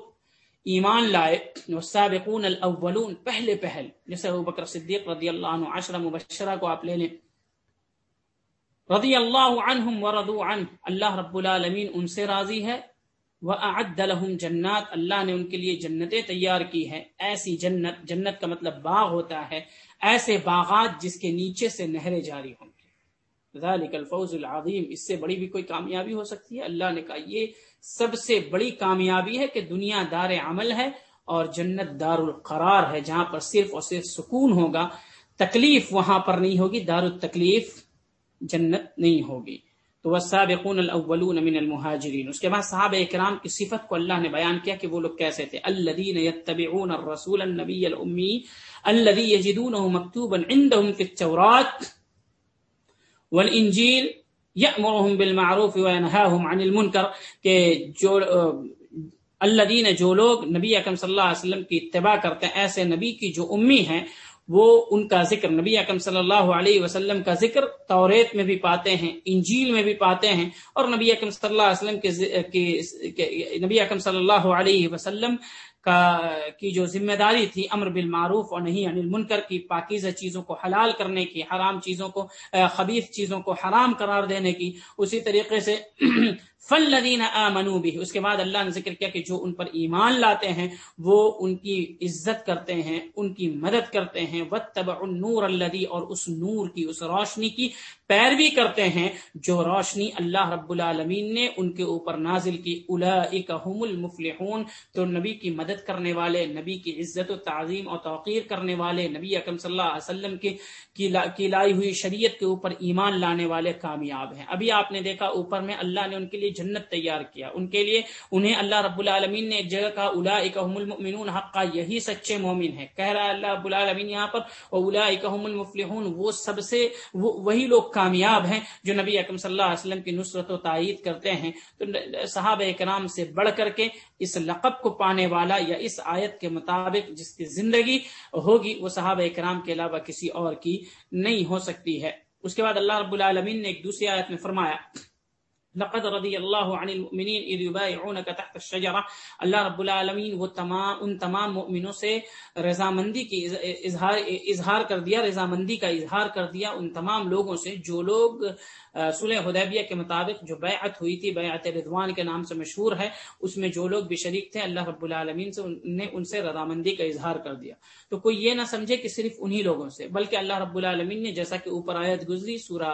ایمان لائے، والسابقون الاولون پہلے پہل، جیسے ابو بکر صدیق رضی اللہ عنہ عشر مبشرہ کو آپ لے لیں۔ رضی اللہ عنہم ورضوا عنہ، اللہ رب العالمین ان سے راضی ہے وہ لهم جنات، اللہ نے ان کے لیے جنتیں تیار کی ہے ایسی جنت جنت کا مطلب باغ ہوتا ہے، ایسے باغات جس کے نیچے سے نہریں جاری ہوں گی۔ ذالک الفوز العظیم اس سے بڑی بھی کوئی کامیابی ہو سکتی ہے؟ اللہ نے کہا، یہ سب سے بڑی کامیابی ہے کہ دنیا دار عمل ہے اور جنت دار القرار ہے، جہاں پر صرف اور صرف سکون ہوگا۔ تکلیف وہاں پر نہیں ہوگی، دار التکلیف جنت نہیں ہوگی۔ تو والسابقون الاولون من المهاجرین۔ اس کے بعد صحابہ اکرام کی صفت کو اللہ نے بیان کیا کہ وہ لوگ کیسے تھے۔ الذين يتبعون الرسول النبي الامي الذي يجدونه مكتوبا عندهم في التوراة والانجيل يأمرهم بالمعروف وينهاهم عن المنكر کہ جو الذين جو لوگ نبی اکرم صلی اللہ علیہ وسلم کی اتباع کرتے ہیں، ایسے نبی کی جو امی ہیں وہ ان کا ذکر نبی اکم صلی اللہ علیہ وسلم کا ذکر توریت میں بھی پاتے ہیں، انجیل میں بھی پاتے ہیں اور نبی اکم صلی اللہ علیہ وسلم کے نبی اکم صلی اللہ علیہ وسلم کا، کی جو ذمہ داری تھی امر بالمعروف اور نہیں انل منکر کی، پاکیزہ چیزوں کو حلال کرنے کی، حرام چیزوں کو، خبیث چیزوں کو حرام قرار دینے کی، اسی طریقے سے فلدین آمنو بھی اس کے بعد اللہ نے ذکر کیا کہ جو ان پر ایمان لاتے ہیں، وہ ان کی عزت کرتے ہیں، ان کی مدد کرتے ہیں۔ وتب النور الدی اور اس نور کی، اس روشنی کی پیروی کرتے ہیں، جو روشنی اللہ رب العالمین نے ان کے اوپر نازل کی۔ الاحم المفلحون۔ تو نبی کی مدد کرنے والے، نبی کی عزت و تعظیم اور توقیر کرنے والے، نبی اکم صلی اللہ علیہ وسلم کی کی لائی ہوئی شریعت کے اوپر ایمان لانے والے کامیاب ہیں۔ ابھی آپ نے دیکھا، اوپر میں اللہ نے ان کے لیے جنت تیار کیا۔ ان کے لیے انہیں اللہ رب العالمین نے ایک جگہ کہا الا اکم المؤمنون حقا یہی سچے مومن ہے۔ کہہ رہا ہے اللہ رب العالمین یہاں پر اولا اکم المفلحون، وہ سب سے، وہ وہی لوگ کامیاب ہیں جو نبی اکم صلی اللہ علیہ وسلم کی نصرت و تائید کرتے ہیں۔ تو صحابہ کرام سے بڑھ کر کے اس لقب کو پانے والا یا اس آیت کے مطابق جس کی زندگی ہوگی، وہ صحابہ کرام کے علاوہ کسی اور کی نہیں ہو سکتی ہے۔ اس کے بعد اللہ رب العالمین نے ایک دوسری آیت میں فرمایا لقد رضی اللہ عن المؤمنین اذ یبایعونک تحت الشجرہ اللہ رب العالمین وہ تمام ان تمام مؤمنوں سے رضامندی کی اظہار اظہار کر دیا، رضامندی کا اظہار کر دیا ان تمام لوگوں سے، جو لوگ صلح حدیبیہ کے مطابق جو بیعت ہوئی تھی، بیعت رضوان کے نام سے مشہور ہے، اس میں جو لوگ بھی شریک تھے، اللہ رب العالمین سے نے ان سے رضامندی کا اظہار کر دیا۔ تو کوئی یہ نہ سمجھے کہ صرف انہی لوگوں سے، بلکہ اللہ رب العالمین نے جیسا کہ اوپر آیت گزری، سورہ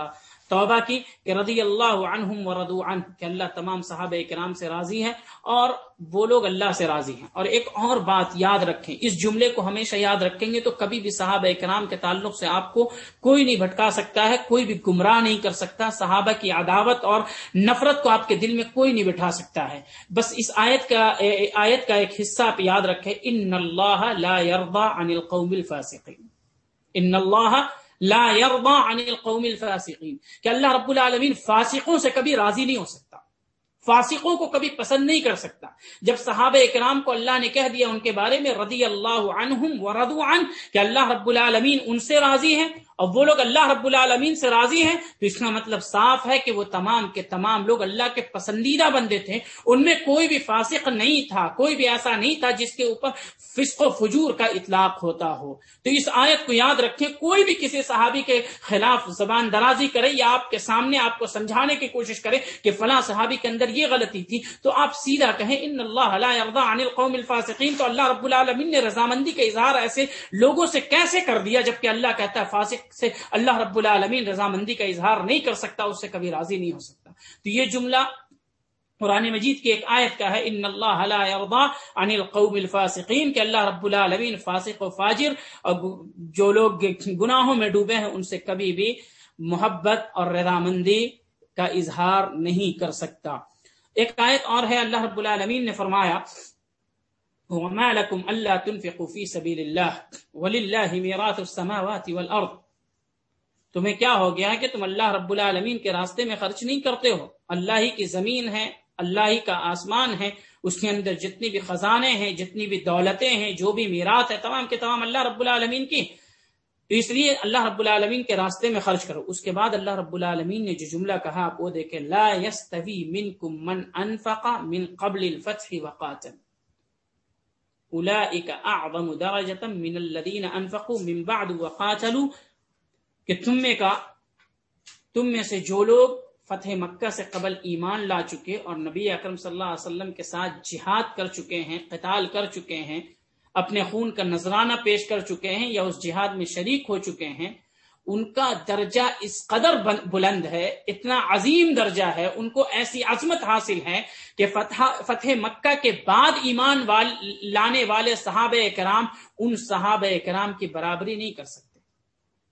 توبہ کی کہ رضی اللہ عنہم و ردو عنہ، کہ اللہ تمام صحابہ کرام سے راضی ہے اور وہ لوگ اللہ سے راضی ہیں۔ اور ایک اور بات یاد رکھیں، اس جملے کو ہمیشہ یاد رکھیں گے تو کبھی بھی صحابہ کرام کے تعلق سے آپ کو کوئی نہیں بھٹکا سکتا ہے، کوئی بھی گمراہ نہیں کر سکتا، صحابہ کی عداوت اور نفرت کو آپ کے دل میں کوئی نہیں بٹھا سکتا ہے۔ بس اس آیت کا آیت کا ایک حصہ آپ یاد رکھیں، ان اللہ لا يرضى عن القوم الفاسقین ان اللہ لا يرضى عن القوم الفاسقين۔ کہ اللہ رب العالمین فاسقوں سے کبھی راضی نہیں ہو سکتا۔ فاسقوں کو کبھی پسند نہیں کر سکتا۔ جب صحابہ اکرام کو اللہ نے کہہ دیا ان کے بارے میں رضی اللہ عنہم ورضو عن کہ اللہ رب العالمین ان سے راضی ہیں اور وہ لوگ اللہ رب العالمین سے راضی ہیں، تو اس کا مطلب صاف ہے کہ وہ تمام کے تمام لوگ اللہ کے پسندیدہ بندے تھے۔ ان میں کوئی بھی فاسق نہیں تھا، کوئی بھی ایسا نہیں تھا جس کے اوپر فسق و فجور کا اطلاق ہوتا ہو۔ تو اس آیت کو یاد رکھیں، کوئی بھی کسی صحابی کے خلاف زبان درازی کرے یا آپ کے سامنے آپ کو سمجھانے کی کوشش کرے کہ فلاں صحابی کے اندر یہ غلطی تھی، تو آپ سیدھا کہیں، ان اللہ عن القوم الفاسقین تو اللہ رب العالمین نے رضامندی کا اظہار ایسے لوگوں سے کیسے کر دیا جبکہ اللہ کہتا ہے فاسق سے اللہ رب العالمین رضامندی کا اظہار نہیں کر سکتا، اس سے کبھی راضی نہیں ہو سکتا۔ تو یہ جملہ قرآن مجید کی ایک آیت کا ہے، ان اللہ لا يرضى عن القوم الفاسقین کہ اللہ رب العالمین فاسق و فاجر، اور جو لوگ گناہوں میں ڈوبے ہیں، ان سے کبھی بھی محبت اور رضامندی کا اظہار نہیں کر سکتا۔ ایک آیت اور ہے، اللہ رب العالمین نے فرمایا، وما لكم الا تنفقوا في سبيل الله ولله ميراث السماوات والارض تمہیں کیا ہو گیا کہ تم اللہ رب العالمین کے راستے میں خرچ نہیں کرتے ہو؟ اللہ ہی کی زمین ہے، اللہ ہی کا آسمان ہے، اس کے اندر جتنی بھی خزانے ہیں، جتنی بھی دولتیں ہیں، جو بھی میرات ہے، تمام کے تمام اللہ رب العالمین کی۔ تو اس لیے اللہ رب العالمین کے راستے میں خرچ کرو۔ اس کے بعد اللہ رب العالمین نے جو جملہ کہا، آپ وہ دیکھے لا يستوي منكم من انفق من قبل الفتح وقاتل۔ اولئك اعظم درجه من الذين انفقوا من بعد وقاتلوا۔ کہ تم میں کا تم میں سے جو لوگ فتح مکہ سے قبل ایمان لا چکے اور نبی اکرم صلی اللہ علیہ وسلم کے ساتھ جہاد کر چکے ہیں، قتال کر چکے ہیں، اپنے خون کا نذرانہ پیش کر چکے ہیں یا اس جہاد میں شریک ہو چکے ہیں، ان کا درجہ اس قدر بلند ہے، اتنا عظیم درجہ ہے، ان کو ایسی عظمت حاصل ہے کہ فتح فتح مکہ کے بعد ایمان وال لانے والے صحابہ کرام ان صحابہ کرام کی برابری نہیں کر سکتے۔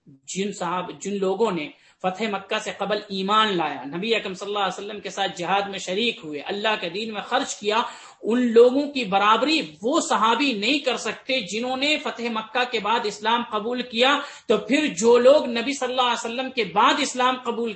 جن صاحب جن لوگوں نے فتح مکہ سے قبل ایمان لایا۔ نبی اکم صلی اللہ علیہ وسلم کے ساتھ جہاد میں شریک ہوئے۔ اللہ کے دین میں خرچ کیا۔ ان لوگوں کی برابری وہ صحابی نہیں کر سکتے جنہوں نے فتح مکہ کے بعد اسلام قبول کیا، تو پھر جو لوگ نبی صلی اللہ علیہ وسلم کے بعد اسلام قبول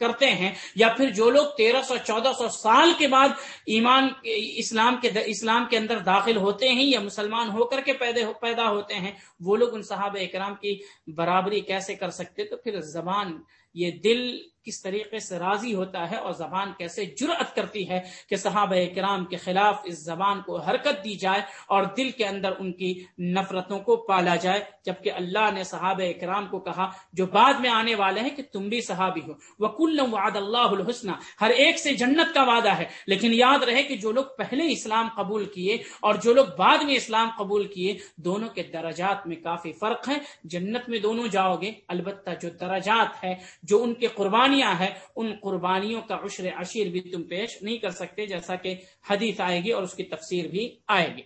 کرتے ہیں، یا پھر جو لوگ تیرہ سو، چودہ سو سال کے بعد ایمان، اسلام کے اسلام کے اندر داخل ہوتے ہیں یا مسلمان ہو کر کے پیدا ہوتے ہیں، وہ لوگ ان صحابہ اکرام کی برابری کیسے کر سکتے؟ تو پھر زبان، یہ دل کس طریقے سے راضی ہوتا ہے اور زبان کیسے جرأت کرتی ہے کہ صحابہ کرام کے خلاف اس زبان کو حرکت دی جائے اور دل کے اندر ان کی نفرتوں کو پالا جائے، جبکہ اللہ نے صحابہ کرام کو کہا، جو بعد میں آنے والے ہیں کہ تم بھی صحابی ہو۔ وہ کل وعد اللہ الحسن۔ ہر ایک سے جنت کا وعدہ ہے، لیکن یاد رہے کہ جو لوگ پہلے اسلام قبول کیے اور جو لوگ بعد میں اسلام قبول کیے، دونوں کے درجات میں کافی فرق ہے جنت میں دونوں جاؤ گے، البتہ جو درجات ہے، جو ان کے قربان قربانیاں ہیں، ان قربانیوں کا عشر عشیر بھی تم پیش نہیں کر سکتے جیسا کہ حدیث آئے گی اور اس کی تفسیر بھی آئے گی۔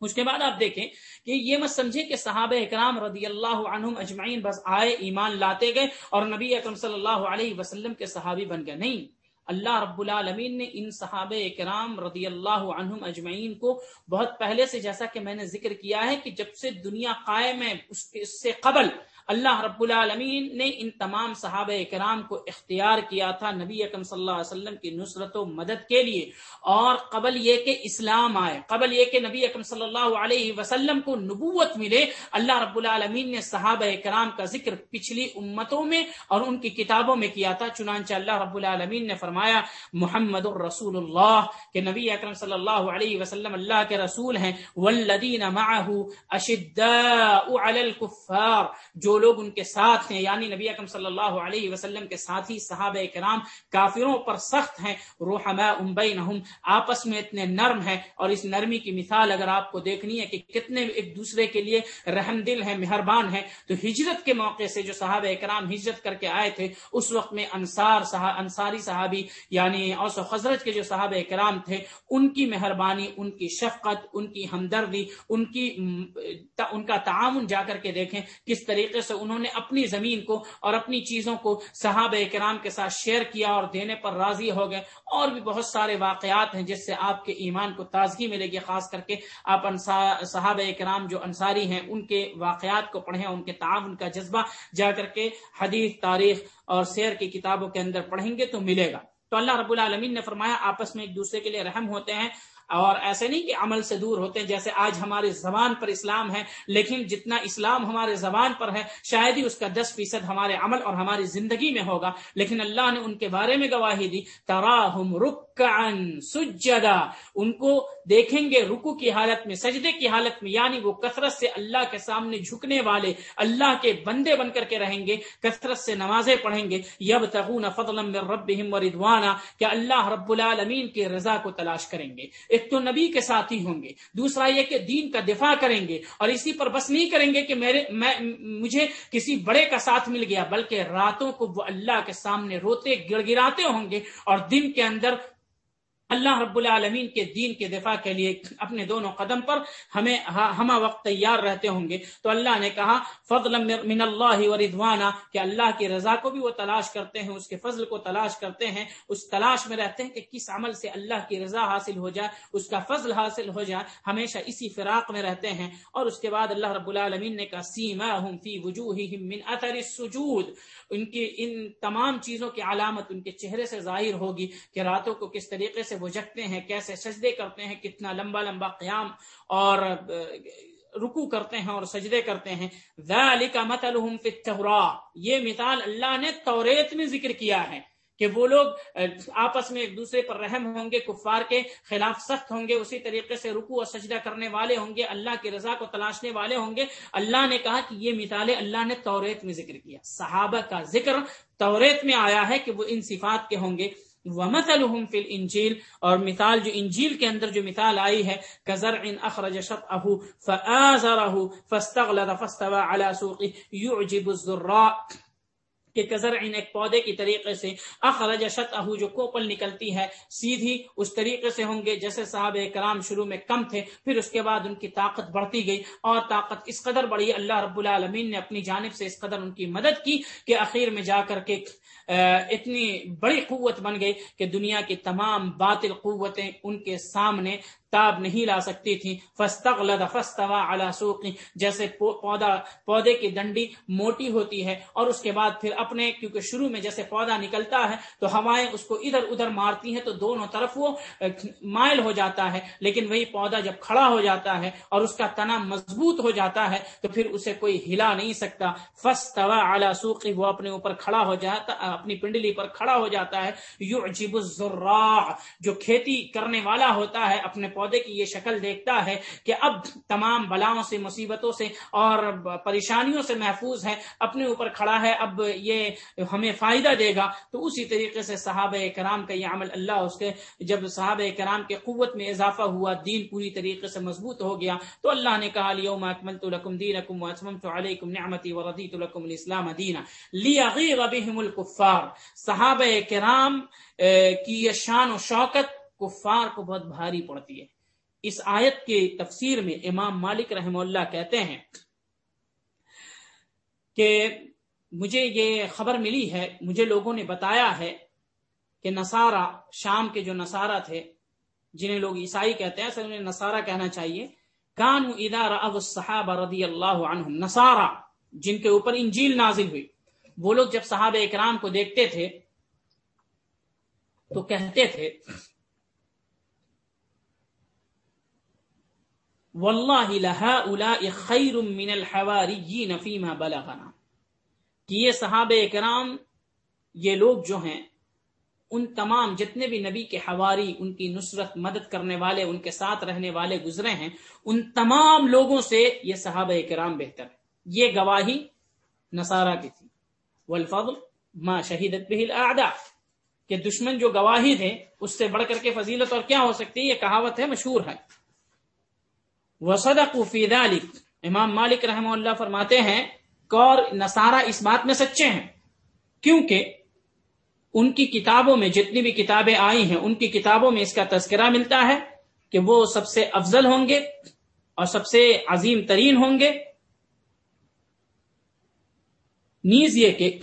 اس کے بعد آپ دیکھیں کہ یہ مت سمجھے کہ صحابہ اکرام رضی اللہ عنہم اجمعین بس آئے ایمان لاتے گئے اور نبی اکرم صلی اللہ علیہ وسلم کے صحابی بن گئے۔ نہیں، اللہ رب العالمین نے ان صحابہ اکرام رضی اللہ عنہم اجمعین کو بہت پہلے سے جیسا کہ میں نے ذکر کیا ہے کہ جب سے دنیا قائم ہے اس سے قبل اللہ رب العالمین نے ان تمام صحابہ کرام کو اختیار کیا تھا نبی اکم صلی اللہ علیہ وسلم کی نصرت و مدد کے لیے۔ اور قبل یہ کہ اسلام آئے، قبل یہ کہ نبی اکم صلی اللہ علیہ وسلم کو نبوت ملے، اللہ رب العالمین نے صحابہ کرام کا ذکر پچھلی امتوں میں اور ان کی کتابوں میں کیا تھا۔ چنانچہ اللہ رب العالمین نے فرمایا، محمد الرسول اللہ، کہ نبی اکرم صلی اللہ علیہ وسلم اللہ کے رسول ہیں، والذین معه اشداء علی الكفار جو لوگ ان کے ساتھ ہیں یعنی نبی اکرم صلی اللہ علیہ وسلم کے ساتھی، صحابہ کرام، کافروں پر سخت ہیں روحماء بینہم، آپس میں اتنے نرم ہیں۔ اور اس نرمی کی مثال اگر آپ کو دیکھنی ہے کہ کتنے ایک دوسرے کے لیے رحم دل ہیں، مہربان ہیں، تو ہجرت کے موقع سے جو صحابہ کرام ہجرت کر کے آئے تھے، اس وقت میں انصار انصاری صحابی یعنی اوس و خزرت کے جو صحابہ کرام تھے، ان کی مہربانی، ان کی شفقت، ان کی ہمدردی، ان کی ان کا تعاون جا کر کے دیکھیں کس طریقے سے انہوں نے اپنی زمین کو اور اپنی چیزوں کو صحابہ کرام کے ساتھ شیئر کیا اور دینے پر راضی ہو گئے۔ اور بھی بہت سارے واقعات ہیں جس سے آپ کے ایمان کو تازگی ملے گی، خاص کر کے آپ صحابہ کرام جو انصاری ہیں، ان کے واقعات کو پڑھیں، ان کے تعاون کا جذبہ جا کر کے حدیث، تاریخ اور سیر کی کتابوں کے اندر پڑھیں گے تو ملے گا۔ تو اللہ رب العالمین نے فرمایا، آپس میں ایک دوسرے کے لیے رحم ہوتے ہیں۔ اور ایسے نہیں کہ عمل سے دور ہوتے ہیں، جیسے آج ہماری زبان پر اسلام ہے، لیکن جتنا اسلام ہمارے زبان پر ہے، شاید ہی اس کا دس فیصد ہمارے عمل اور ہماری زندگی میں ہوگا۔ لیکن اللہ نے ان کے بارے میں گواہی دی، تراہم رک سجدہ۔ ان کو دیکھیں گے رکو کی حالت میں، سجدے کی حالت میں یعنی وہ کثرت سے اللہ کے سامنے جھکنے والے، اللہ کے بندے بن کر کے رہیں گے، کثرت سے نمازیں پڑھیں گے۔ یب تغون فضلا من ربهم ورضوانا کہ اللہ رب العالمین کی رضا کو تلاش کریں گے؟ ایک تو نبی کے ساتھی ہوں گے، دوسرا یہ کہ دین کا دفاع کریں گے، اور اسی پر بس نہیں کریں گے کہ میرے، میں، مجھے کسی بڑے کا ساتھ مل گیا، بلکہ راتوں کو وہ اللہ کے سامنے روتے، گڑ گراتے ہوں گے، اور دن کے اندر اللہ رب العالمین کے دین کے دفاع کے لیے اپنے دونوں قدم پر ہمیں ہما وقت تیار رہتے ہوں گے۔ تو اللہ نے کہا فضل من اللہ و کہ اللہ کی رضا کو بھی وہ تلاش کرتے ہیں، اس کے فضل کو تلاش کرتے ہیں۔ اس تلاش میں رہتے ہیں کہ کس عمل سے اللہ کی رضا حاصل ہو جائے، اس کا فضل حاصل ہو جائے۔ ہمیشہ اسی فراق میں رہتے ہیں۔ اور اس کے بعد اللہ رب العالمین نے کہا، سیماہم فی وجوہہم من اثر السجود۔ ان کی ان تمام چیزوں کی علامت ان کے چہرے سے ظاہر ہوگی کہ راتوں کو کس طریقے سے وہ جگتے ہیں، کیسے سجدے کرتے ہیں، کتنا لمبا لمبا قیام اور رکو کرتے ہیں اور سجدے کرتے ہیں۔ ذالک مثلهم فی التوراۃ یہ مثال اللہ نے توریت میں ذکر کیا ہے۔ کہ وہ لوگ آپس میں ایک دوسرے پر رحم ہوں گے، کفار کے خلاف سخت ہوں گے، اسی طریقے سے رکو اور سجدہ کرنے والے ہوں گے، اللہ کی رضا کو تلاشنے والے ہوں گے۔ اللہ نے کہا کہ یہ مثالیں اللہ نے توریت میں ذکر کیا۔ صحابہ کا ذکر توریت میں آیا ہے کہ وہ ان صفات کے ہوں گے۔ ومثلهم في الانجیل اور مثال جو انجیل کے اندر جو مثال آئی ہے کزرع اخرج شطأه فآزره فاستغلظ فاستوى على سوقه يعجب الزراء کہ کزرعین ایک پودے کی طریقے سے اخرج شطأه جو کوپل نکلتی ہے، سیدھی اس طریقے سے ہوں گے جیسے صحابہ کرام شروع میں کم تھے، پھر اس کے بعد ان کی طاقت بڑھتی گئی اور طاقت اس قدر بڑھی، اللہ رب العالمین نے اپنی جانب سے اس قدر ان کی مدد کی کہ اخیر میں جا کر کے اتنی بڑی قوت بن گئی کہ دنیا کی تمام باطل قوتیں ان کے سامنے تاب نہیں لا سکتی تھی فستغلد فستوا على سوق جیسے پودا، پودے کی ڈنڈی موٹی ہوتی ہے اور اس کے بعد پھر اپنے، کیونکہ شروع میں جیسے پودا نکلتا ہے تو ہوائیں اس کو ادھر ادھر مارتی ہیں تو دونوں طرف وہ مائل ہو جاتا ہے۔ لیکن وہی پودا جب کھڑا ہو جاتا ہے اور اس کا تنا مضبوط ہو جاتا ہے تو پھر اسے کوئی ہلا نہیں سکتا۔ فستوا على سوق وہ اپنے اوپر کھڑا ہو جاتا اپنی پنڈلی پر کھڑا ہو جاتا ہے۔ یعجب الزراع، جو کھیتی کرنے والا ہوتا ہے، اپنے پودے کی یہ شکل دیکھتا ہے کہ اب تمام بلاؤں سے، مصیبتوں سے اور پریشانیوں سے محفوظ ہے، اپنے اوپر کھڑا ہے، اب یہ ہمیں فائدہ دے گا۔ تو اسی طریقے سے صحابہ کرام کا یہ عمل اللہ اس کے، جب صحابہ کرام کے قوت میں اضافہ ہوا، دین پوری طریقے سے مضبوط ہو گیا، تو اللہ نے کہا لیوم اکملت لکم دینکم واتممت علیکم نعمتی ورضیت لکم الاسلام دینا۔ لیغیر بهم الکفار صحابہ کرام کی یہ شان و شوکت کفار کو بہت بھاری پڑتی ہے۔ اس آیت کے تفسیر میں امام مالک رحم اللہ کہتے ہیں کہ مجھے یہ خبر ملی ہے، مجھے لوگوں نے بتایا ہے کہ نصارہ، شام کے جو نصارہ تھے، جنہیں لوگ عیسائی کہتے ہیں انہیں نصارہ کہنا چاہیے۔ کان ادارہ اب صحابہ رضی اللہ عنہم، نصارہ، جن کے اوپر انجیل نازل ہوئی۔ وہ لوگ جب صحابہ اکرام کو دیکھتے تھے تو کہتے تھے، واللہ لہؤلاء خیر من الحواریین فیما بلغنا۔ کہ یہ صحابہ کرام یہ لوگ جو ہیں، ان تمام جتنے بھی نبی کے حواری، ان کی نصرت، مدد کرنے والے، ان کے ساتھ رہنے والے گزرے ہیں، ان تمام لوگوں سے یہ صحابہ کرام بہتر ہے۔ یہ گواہی نصارہ کی تھی۔ والفضل ما شہیدت به الاعداء کہ دشمن جو گواہی دے اس سے بڑھ کر کے فضیلت اور کیا ہو سکتی ہے؟ یہ کہاوت ہے، مشہور ہے۔ وصدقوا فی ذلك امام مالک رحمہ اللہ فرماتے ہیں اور نصارہ اس بات میں سچے ہیں، کیونکہ ان کی کتابوں میں جتنی بھی کتابیں آئی ہیں، ان کی کتابوں میں اس کا تذکرہ ملتا ہے کہ وہ سب سے افضل ہوں گے اور سب سے عظیم ترین ہوں گے۔ نیز یہ کہ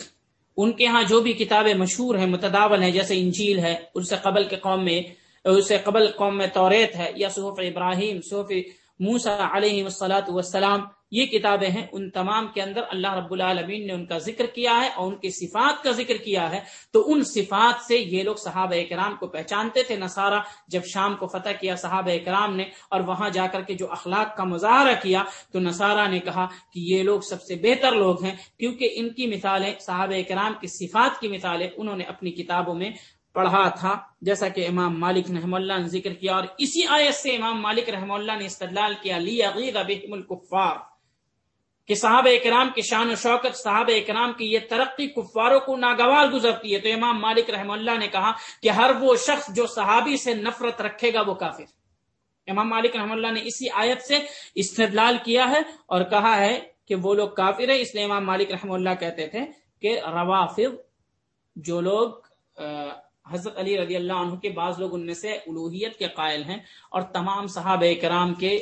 ان کے ہاں جو بھی کتابیں مشہور ہیں، متداول ہیں، جیسے انجیل ہے، اس سے قبل کے قوم میں، اس سے قبل قوم میں توریت ہے، یا صحف ابراہیم، صحف موسا علیہ وسلاۃ والسلام یہ کتابیں ہیں، ان تمام کے اندر اللہ رب العالمین نے ان کا ذکر کیا ہے اور ان کی صفات کا ذکر کیا ہے۔ تو ان صفات سے یہ لوگ صحابہ کرام کو پہچانتے تھے، نصارہ جب شام کو فتح کیا صحابہ کرام نے اور وہاں جا کر کے جو اخلاق کا مظاہرہ کیا، تو نصارہ نے کہا کہ یہ لوگ سب سے بہتر لوگ ہیں۔ کیونکہ ان کی مثالیں، صحابہ کرام کی صفات کی مثالیں انہوں نے اپنی کتابوں میں پڑھا تھا۔ جیسا کہ امام مالک رحم اللہ نے ذکر کیا اور اسی آیت سے امام مالک رحم اللہ نے استدلال کیا لی بہم الکفار کہ صحابہ اکرام کی شان و شوکت، صحابہ اکرام کی یہ ترقی کفاروں کو ناگوار گزرتی ہے۔ تو امام مالک رحم اللہ نے کہا کہ ہر وہ شخص جو صحابی سے نفرت رکھے گا وہ کافر۔ امام مالک رحم اللہ نے اسی آیت سے استدلال کیا ہے اور کہا ہے کہ وہ لوگ کافر ہیں۔ اس لیے امام مالک رحم اللہ کہتے تھے کہ روافظ جو لوگ حضرت علی رضی اللہ عنہ کے بعض لوگ ان میں سے الوحیت کے قائل ہیں اور تمام صحابہ کرام کے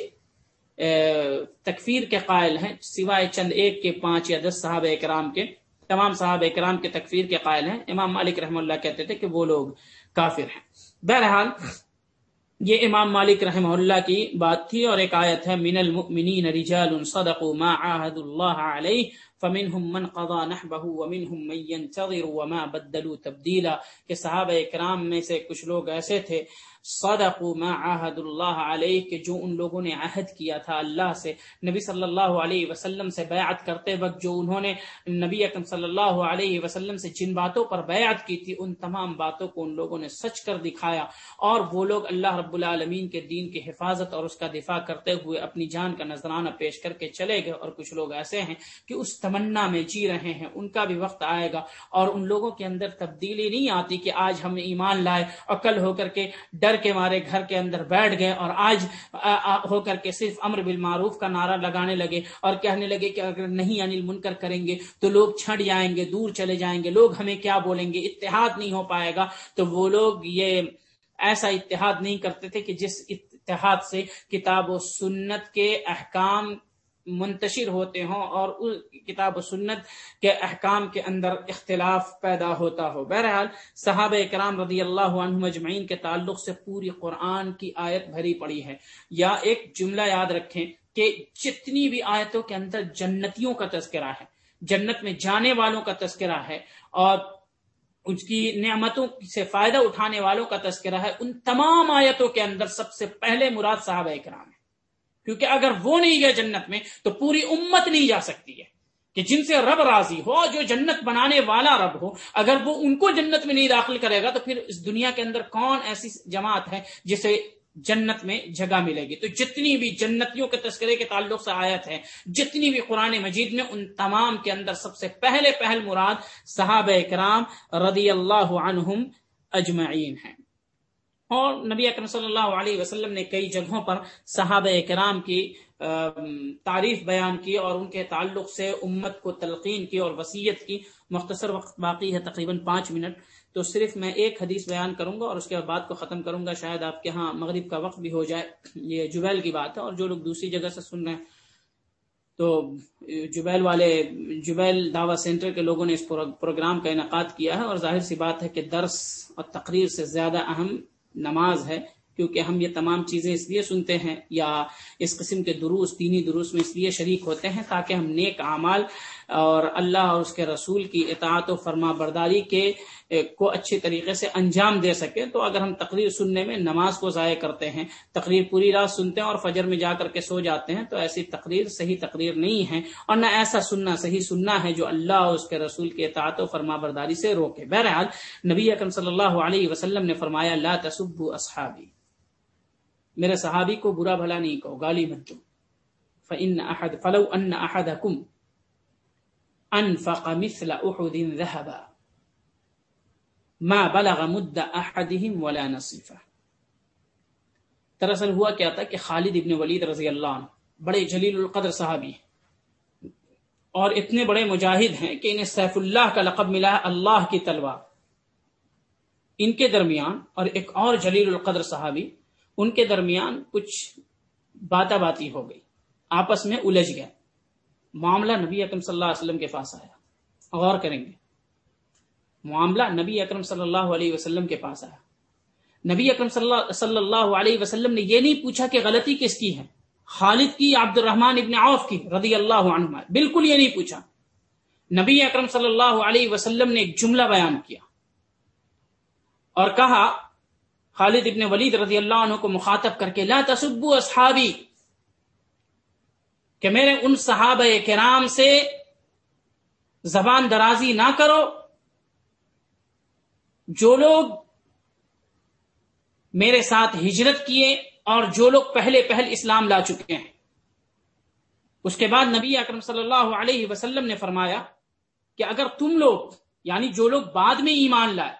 تکفیر کے قائل ہیں، سوائے چند ایک کے پانچ یا دس صحابہ کرام کے، تمام صحابہ کرام کے تکفیر کے قائل ہیں۔ امام مالک رحم اللہ کہتے تھے کہ وہ لوگ کافر ہیں۔ بہرحال، یہ امام مالک رحمہ اللہ کی بات تھی اور ایک آیت ہے، من المؤمنین رجال صدقوا ما عاهد الله علیہ فمنهم من قضى نحبه ومنهم من ينتظر وما بدلوا تبدیلا کہ صحابہ کرام میں سے کچھ لوگ ایسے تھے صدقوا ما عاهد الله علیہ کہ جو ان لوگوں نے عہد کیا تھا اللہ سے، نبی صلی اللہ علیہ وسلم سے بیعت کرتے وقت جو انہوں نے نبی اکرم صلی اللہ علیہ وسلم سے جن باتوں پر بیعت کی تھی، ان تمام باتوں کو ان لوگوں نے سچ کر دکھایا۔ اور وہ لوگ اللہ رب العالمین کے دین کی حفاظت اور اس کا دفاع کرتے ہوئے اپنی جان کا نذرانہ پیش کر کے چلے گئے۔ اور کچھ لوگ ایسے ہیں کہ اس تمنا میں جی رہے ہیں، ان کا بھی وقت آئے گا۔ اور ان لوگوں کے اندر تبدیلی نہیں آتی کہ آج ہم ایمان لائے اور کل ہو کر کے ڈر کے مارے گھر کے اندر بیٹھ گئے اور آج ہو کر کے صرف امر بالمعروف کا نعرہ لگانے لگے اور کہنے لگے کہ اگر نہیں انل منکر کریں گے تو لوگ چھٹ جائیں گے، دور چلے جائیں گے، لوگ ہمیں کیا بولیں گے؟ اتحاد نہیں ہو پائے گا۔ تو وہ لوگ یہ ایسا اتحاد نہیں کرتے تھے کہ جس اتحاد سے کتاب و سنت کے احکام منتشر ہوتے ہوں اور کتاب و سنت کے احکام کے اندر اختلاف پیدا ہوتا ہو۔ بہرحال صحابہ کرام رضی اللہ عنہ مجمعین کے تعلق سے پوری قرآن کی آیت بھری پڑی ہے۔ یا ایک جملہ یاد رکھیں کہ جتنی بھی آیتوں کے اندر جنتیوں کا تذکرہ ہے، جنت میں جانے والوں کا تذکرہ ہے اور اس کی نعمتوں سے فائدہ اٹھانے والوں کا تذکرہ ہے، ان تمام آیتوں کے اندر سب سے پہلے مراد صحابہ کرام ہے۔ کیونکہ اگر وہ نہیں گئے جنت میں تو پوری امت نہیں جا سکتی ہے کہ جن سے رب راضی ہو جو جنت بنانے والا رب ہو، اگر وہ ان کو جنت میں نہیں داخل کرے گا تو پھر اس دنیا کے اندر کون ایسی جماعت ہے جسے جنت میں جگہ ملے گی؟ تو جتنی بھی جنتیوں کے تذکرے کے تعلق سے آیت ہے، جتنی بھی قرآن مجید میں ان تمام کے اندر سب سے پہلے پہل مراد صحابہ کرام رضی اللہ عنہم اجمعین ہیں۔ اور نبی اکرم صلی اللہ علیہ وسلم نے کئی جگہوں پر صحابہ کرام کی تعریف بیان کی اور ان کے تعلق سے امت کو تلقین کی اور وسیعت کی۔ مختصر وقت باقی ہے، تقریباً پانچ منٹ۔ تو صرف میں ایک حدیث بیان کروں گا اور اس کے بعد بات کو ختم کروں گا۔ شاید آپ کے ہاں مغرب کا وقت بھی ہو جائے۔ یہ جبیل کی بات ہے اور جو لوگ دوسری جگہ سے سن رہے ہیں، تو جبیل والے، جبیل دعوی سینٹر کے لوگوں نے اس پروگرام کا انعقاد کیا ہے اور ظاہر سی بات ہے کہ درس اور تقریر سے زیادہ اہم نماز ہے، کیونکہ ہم یہ تمام چیزیں اس لیے سنتے ہیں یا اس قسم کے دروس، دینی دروس میں اس لیے شریک ہوتے ہیں تاکہ ہم نیک اعمال اور اللہ اور اس کے رسول کی اطاعت و فرما برداری کے کو اچھی طریقے سے انجام دے سکیں تو اگر ہم تقریر سننے میں نماز کو ضائع کرتے ہیں، تقریر پوری رات سنتے ہیں اور فجر میں جا کر کے سو جاتے ہیں، تو ایسی تقریر صحیح تقریر نہیں ہے اور نہ ایسا سننا صحیح سننا ہے جو اللہ اور اس کے رسول کے اطاعت و فرما برداری سے روکے۔ بہرحال، نبی اکرم صلی اللہ علیہ وسلم نے فرمایا، لا تصبوا اصحابی۔ میرے صحابی کو برا بھلا نہیں کہو، گالی مت دو۔ فإن أحد، فلو أن أحدكم أنفق مثل أحد ذهبا. ما بلغ مد أحدهم ولا نصيفه دراصل ہوا کیا تھا کہ خالد ابن ولید رضی اللہ عنہ بڑے جلیل القدر صحابی ہیں. اور اتنے بڑے مجاہد ہیں کہ انہیں سیف اللہ کا لقب ملا ہے اللہ کی تلوار. ان کے درمیان اور ایک اور جلیل القدر صحابی، ان کے درمیان کچھ باتا باتی ہو گئی. آپس میں الجھ گئے. معاملہ نبی اکرم صلی اللہ علیہ وسلم کے پاس آیا۔ غور کریں گے۔ معاملہ نبی اکرم صلی اللہ علیہ وسلم کے پاس آیا۔ نبی اکرم صلی اللہ علیہ وسلم نے یہ نہیں پوچھا کہ غلطی کس کی ہے۔ خالد کی عبد الرحمان ابن عوف کی، رضی اللہ عنہ بالکل یہ نہیں پوچھا۔ نبی اکرم صلی اللہ علیہ وسلم نے ایک جملہ بیان کیا۔ اور کہا، خالد ابن ولید رضی اللہ عنہ کو مخاطب کر کے، لا تصبو اصحابی کہ میرے ان صحابہ کرام سے زبان درازی نہ کرو۔ جو لوگ میرے ساتھ ہجرت کیے اور جو لوگ پہلے پہل اسلام لا چکے ہیں۔ اس کے بعد نبی اکرم صلی اللہ علیہ وسلم نے فرمایا کہ اگر تم لوگ یعنی جو لوگ بعد میں ایمان لائے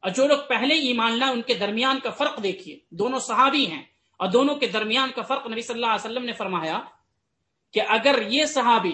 اور جو لوگ پہلے ایمان لائے، ان کے درمیان کا فرق دیکھیے۔ دونوں صحابی ہیں اور دونوں کے درمیان کا فرق نبی صلی اللہ علیہ وسلم نے فرمایا۔ کہ اگر یہ صحابی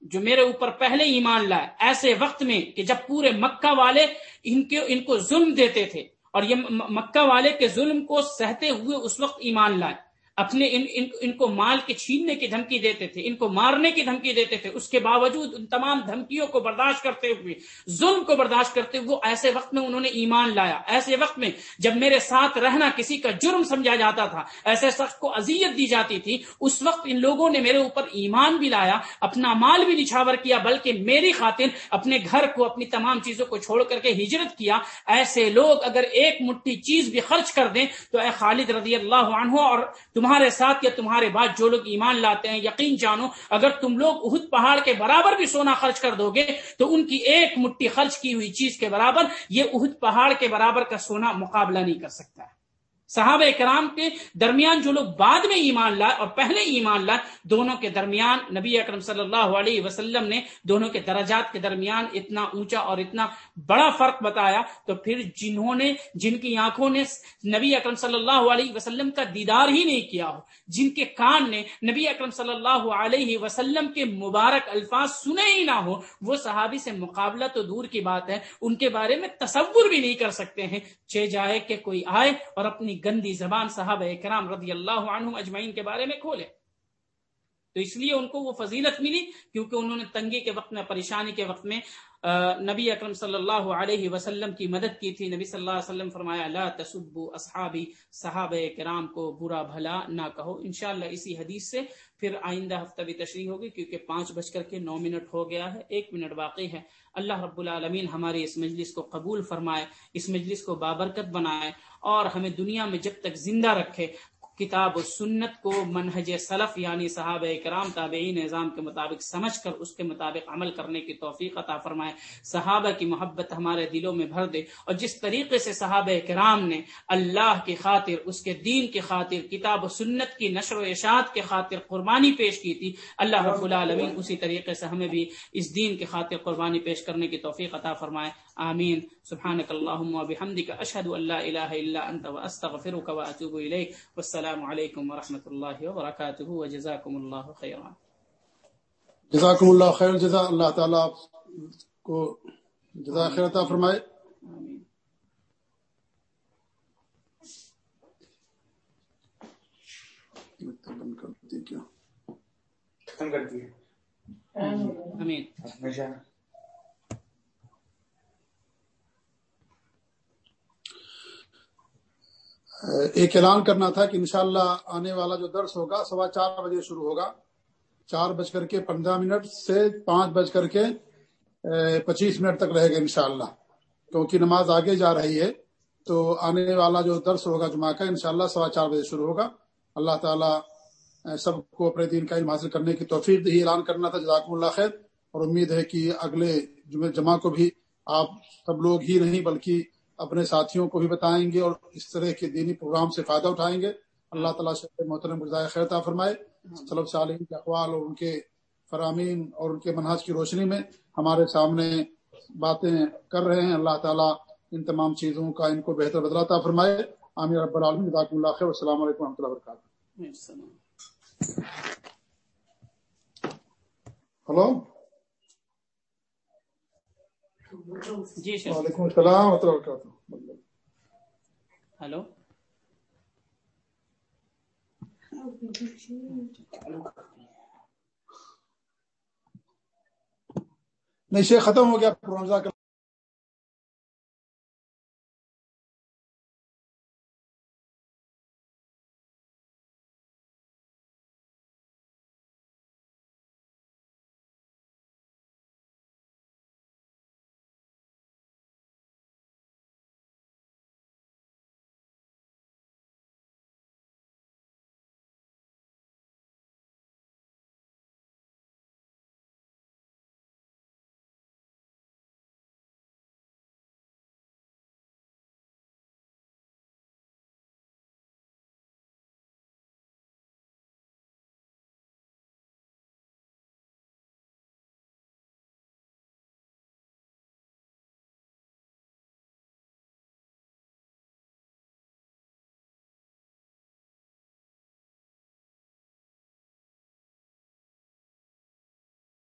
جو میرے اوپر پہلے ایمان لائے، ایسے وقت میں کہ جب پورے مکہ والے ان کے ان کو ظلم دیتے تھے اور یہ مکہ والے کے ظلم کو سہتے ہوئے اس وقت ایمان لائے۔ اپنے ان ان, ان کو مال کے چھیننے کی دھمکی دیتے تھے ان کو مارنے کی دھمکی دیتے تھے۔ اس کے باوجود ان تمام دھمکیوں کو برداشت کرتے ہوئے ظلم کو برداشت کرتے ہوئے ایسے وقت میں انہوں نے ایمان لایا۔ ایسے وقت میں جب میرے ساتھ رہنا کسی کا جرم سمجھا جاتا تھا ایسے شخص کو اذیت دی جاتی تھی اس وقت ان لوگوں نے میرے اوپر ایمان بھی لایا اپنا مال بھی نچھاور کیا بلکہ میری خاطر اپنے گھر کو اپنی تمام چیزوں کو چھوڑ کر کے ہجرت کیا۔ ایسے لوگ اگر ایک مٹھی چیز بھی خرچ کر دیں تو اے خالد رضی اللہ عنہ اور تمہارا تمہارے ساتھ یا تمہارے بعد جو لوگ ایمان لاتے ہیں، یقین جانو، اگر تم لوگ اہد پہاڑ کے برابر بھی سونا خرچ کر دو گے، تو ان کی ایک مٹھی خرچ کی ہوئی چیز کے برابر یہ اہد پہاڑ کے برابر کا سونا مقابلہ نہیں کر سکتا۔ ہے صحابہ کرام کے درمیان جو لوگ بعد میں ایمان لائے اور پہلے ایمان لائے، دونوں کے درمیان نبی اکرم صلی اللہ علیہ وسلم نے دونوں کے درجات کے درمیان اتنا اونچا اور اتنا بڑا فرق بتایا، تو پھر جنہوں نے، جن کی آنکھوں نے نبی اکرم صلی اللہ علیہ وسلم کا دیدار ہی نہیں کیا ہو، جن کے کان نے نبی اکرم صلی اللہ علیہ وسلم کے مبارک الفاظ سنے ہی نہ ہو، وہ صحابی سے مقابلہ تو دور کی بات ہے، ان کے بارے میں تصور بھی نہیں کر سکتے ہیں چھ جائے کہ کوئی آئے اور اپنی گندی زبان صحابہ کرام رضی اللہ عنہ اجمعین کے بارے میں کھولے۔ تو اس لیے ان کو وہ فضیلت ملی کیونکہ انہوں نے تنگی کے وقت میں، پریشانی کے وقت میں نبی اکرم صلی اللہ علیہ وسلم کی مدد کی تھی۔ نبی صلی اللہ علیہ وسلم فرمایا، لا تسبو اصحابی، صحابہ کرام کو برا بھلا نہ کہو۔ انشاءاللہ اسی حدیث سے پھر آئندہ ہفتہ بھی تشریح ہوگی کیونکہ پانچ بج کر کے نو منٹ ہو گیا ہے، ایک منٹ باقی ہے۔ اللہ رب العالمین ہمارے اس مجلس کو قبول فرمائے، اس مجلس کو بابرکت بنائے اور ہمیں دنیا میں جب تک زندہ رکھے کتاب و سنت کو منہج سلف یعنی صحابہ کرام تابعین نظام کے مطابق سمجھ کر اس کے مطابق عمل کرنے کی توفیق عطا فرمائے۔ صحابہ کی محبت ہمارے دلوں میں بھر دے۔ اور جس طریقے سے صحابہ کرام نے اللہ کی خاطر، اس کے دین کی خاطر، کتاب و سنت کی نشر و اشاعت کے خاطر قربانی پیش کی تھی، اللہ رب العالمین اسی طریقے سے ہمیں بھی اس دین کی خاطر قربانی پیش کرنے کی توفیق عطا فرمائے۔ آمین۔ سبحانك اللهم وبحمدك أشهد أن لا إله إلا أنت وأستغفرك وأتوب إليك والسلام عليكم ورحمة الله وبركاته وجزاكم الله خيرا جزاکم اللہ خیر۔ جزا اللہ تعالیٰ کو جزا خیر عطا فرمائے۔ بند کرتی کیا ختم کر دیے امین ایک اعلان کرنا تھا کہ انشاءاللہ آنے والا جو درس ہوگا، سوا چار بجے شروع ہوگا۔ چار بج کر کے پندرہ منٹ سے پانچ بج کر کے پچیس منٹ تک رہے گا انشاءاللہ۔ کیونکہ نماز آگے جا رہی ہے، تو آنے والا جو درس ہوگا جمعہ کا، انشاءاللہ سوا چار بجے شروع ہوگا۔ اللہ تعالیٰ سب کو اپنے دین کا علم حاصل کرنے کی توفیق ہی اعلان کرنا تھا، جزاکم اللہ خیر۔ اور امید ہے کہ اگلے جمعہ کو بھی آپ سب لوگ ہی نہیں، بلکہ اپنے ساتھیوں کو بھی بتائیں گے اور اس طرح کے دینی پروگرام سے فائدہ اٹھائیں گے۔ اللہ تعالیٰ سے محترم رضائے خیرتا فرمائے۔ صلب صالحین کے اقوال اور ان کے فرامین اور ان کے منحص کی روشنی میں ہمارے سامنے باتیں کر رہے ہیں۔ اللہ تعالیٰ ان تمام چیزوں کا ان کو بہتر بدلاتا فرمائے۔ عامر رب العالمین۔ جزاکم اللہ خیر۔ السلام علیکم و رحمۃ اللہ وبرکاتہ۔ ہلو؟ جی وعلیکم السلام ورحمۃ اللہ وبرکاتہ ہلو؟ نہیں شیخ ختم ہو گیا۔ اللہ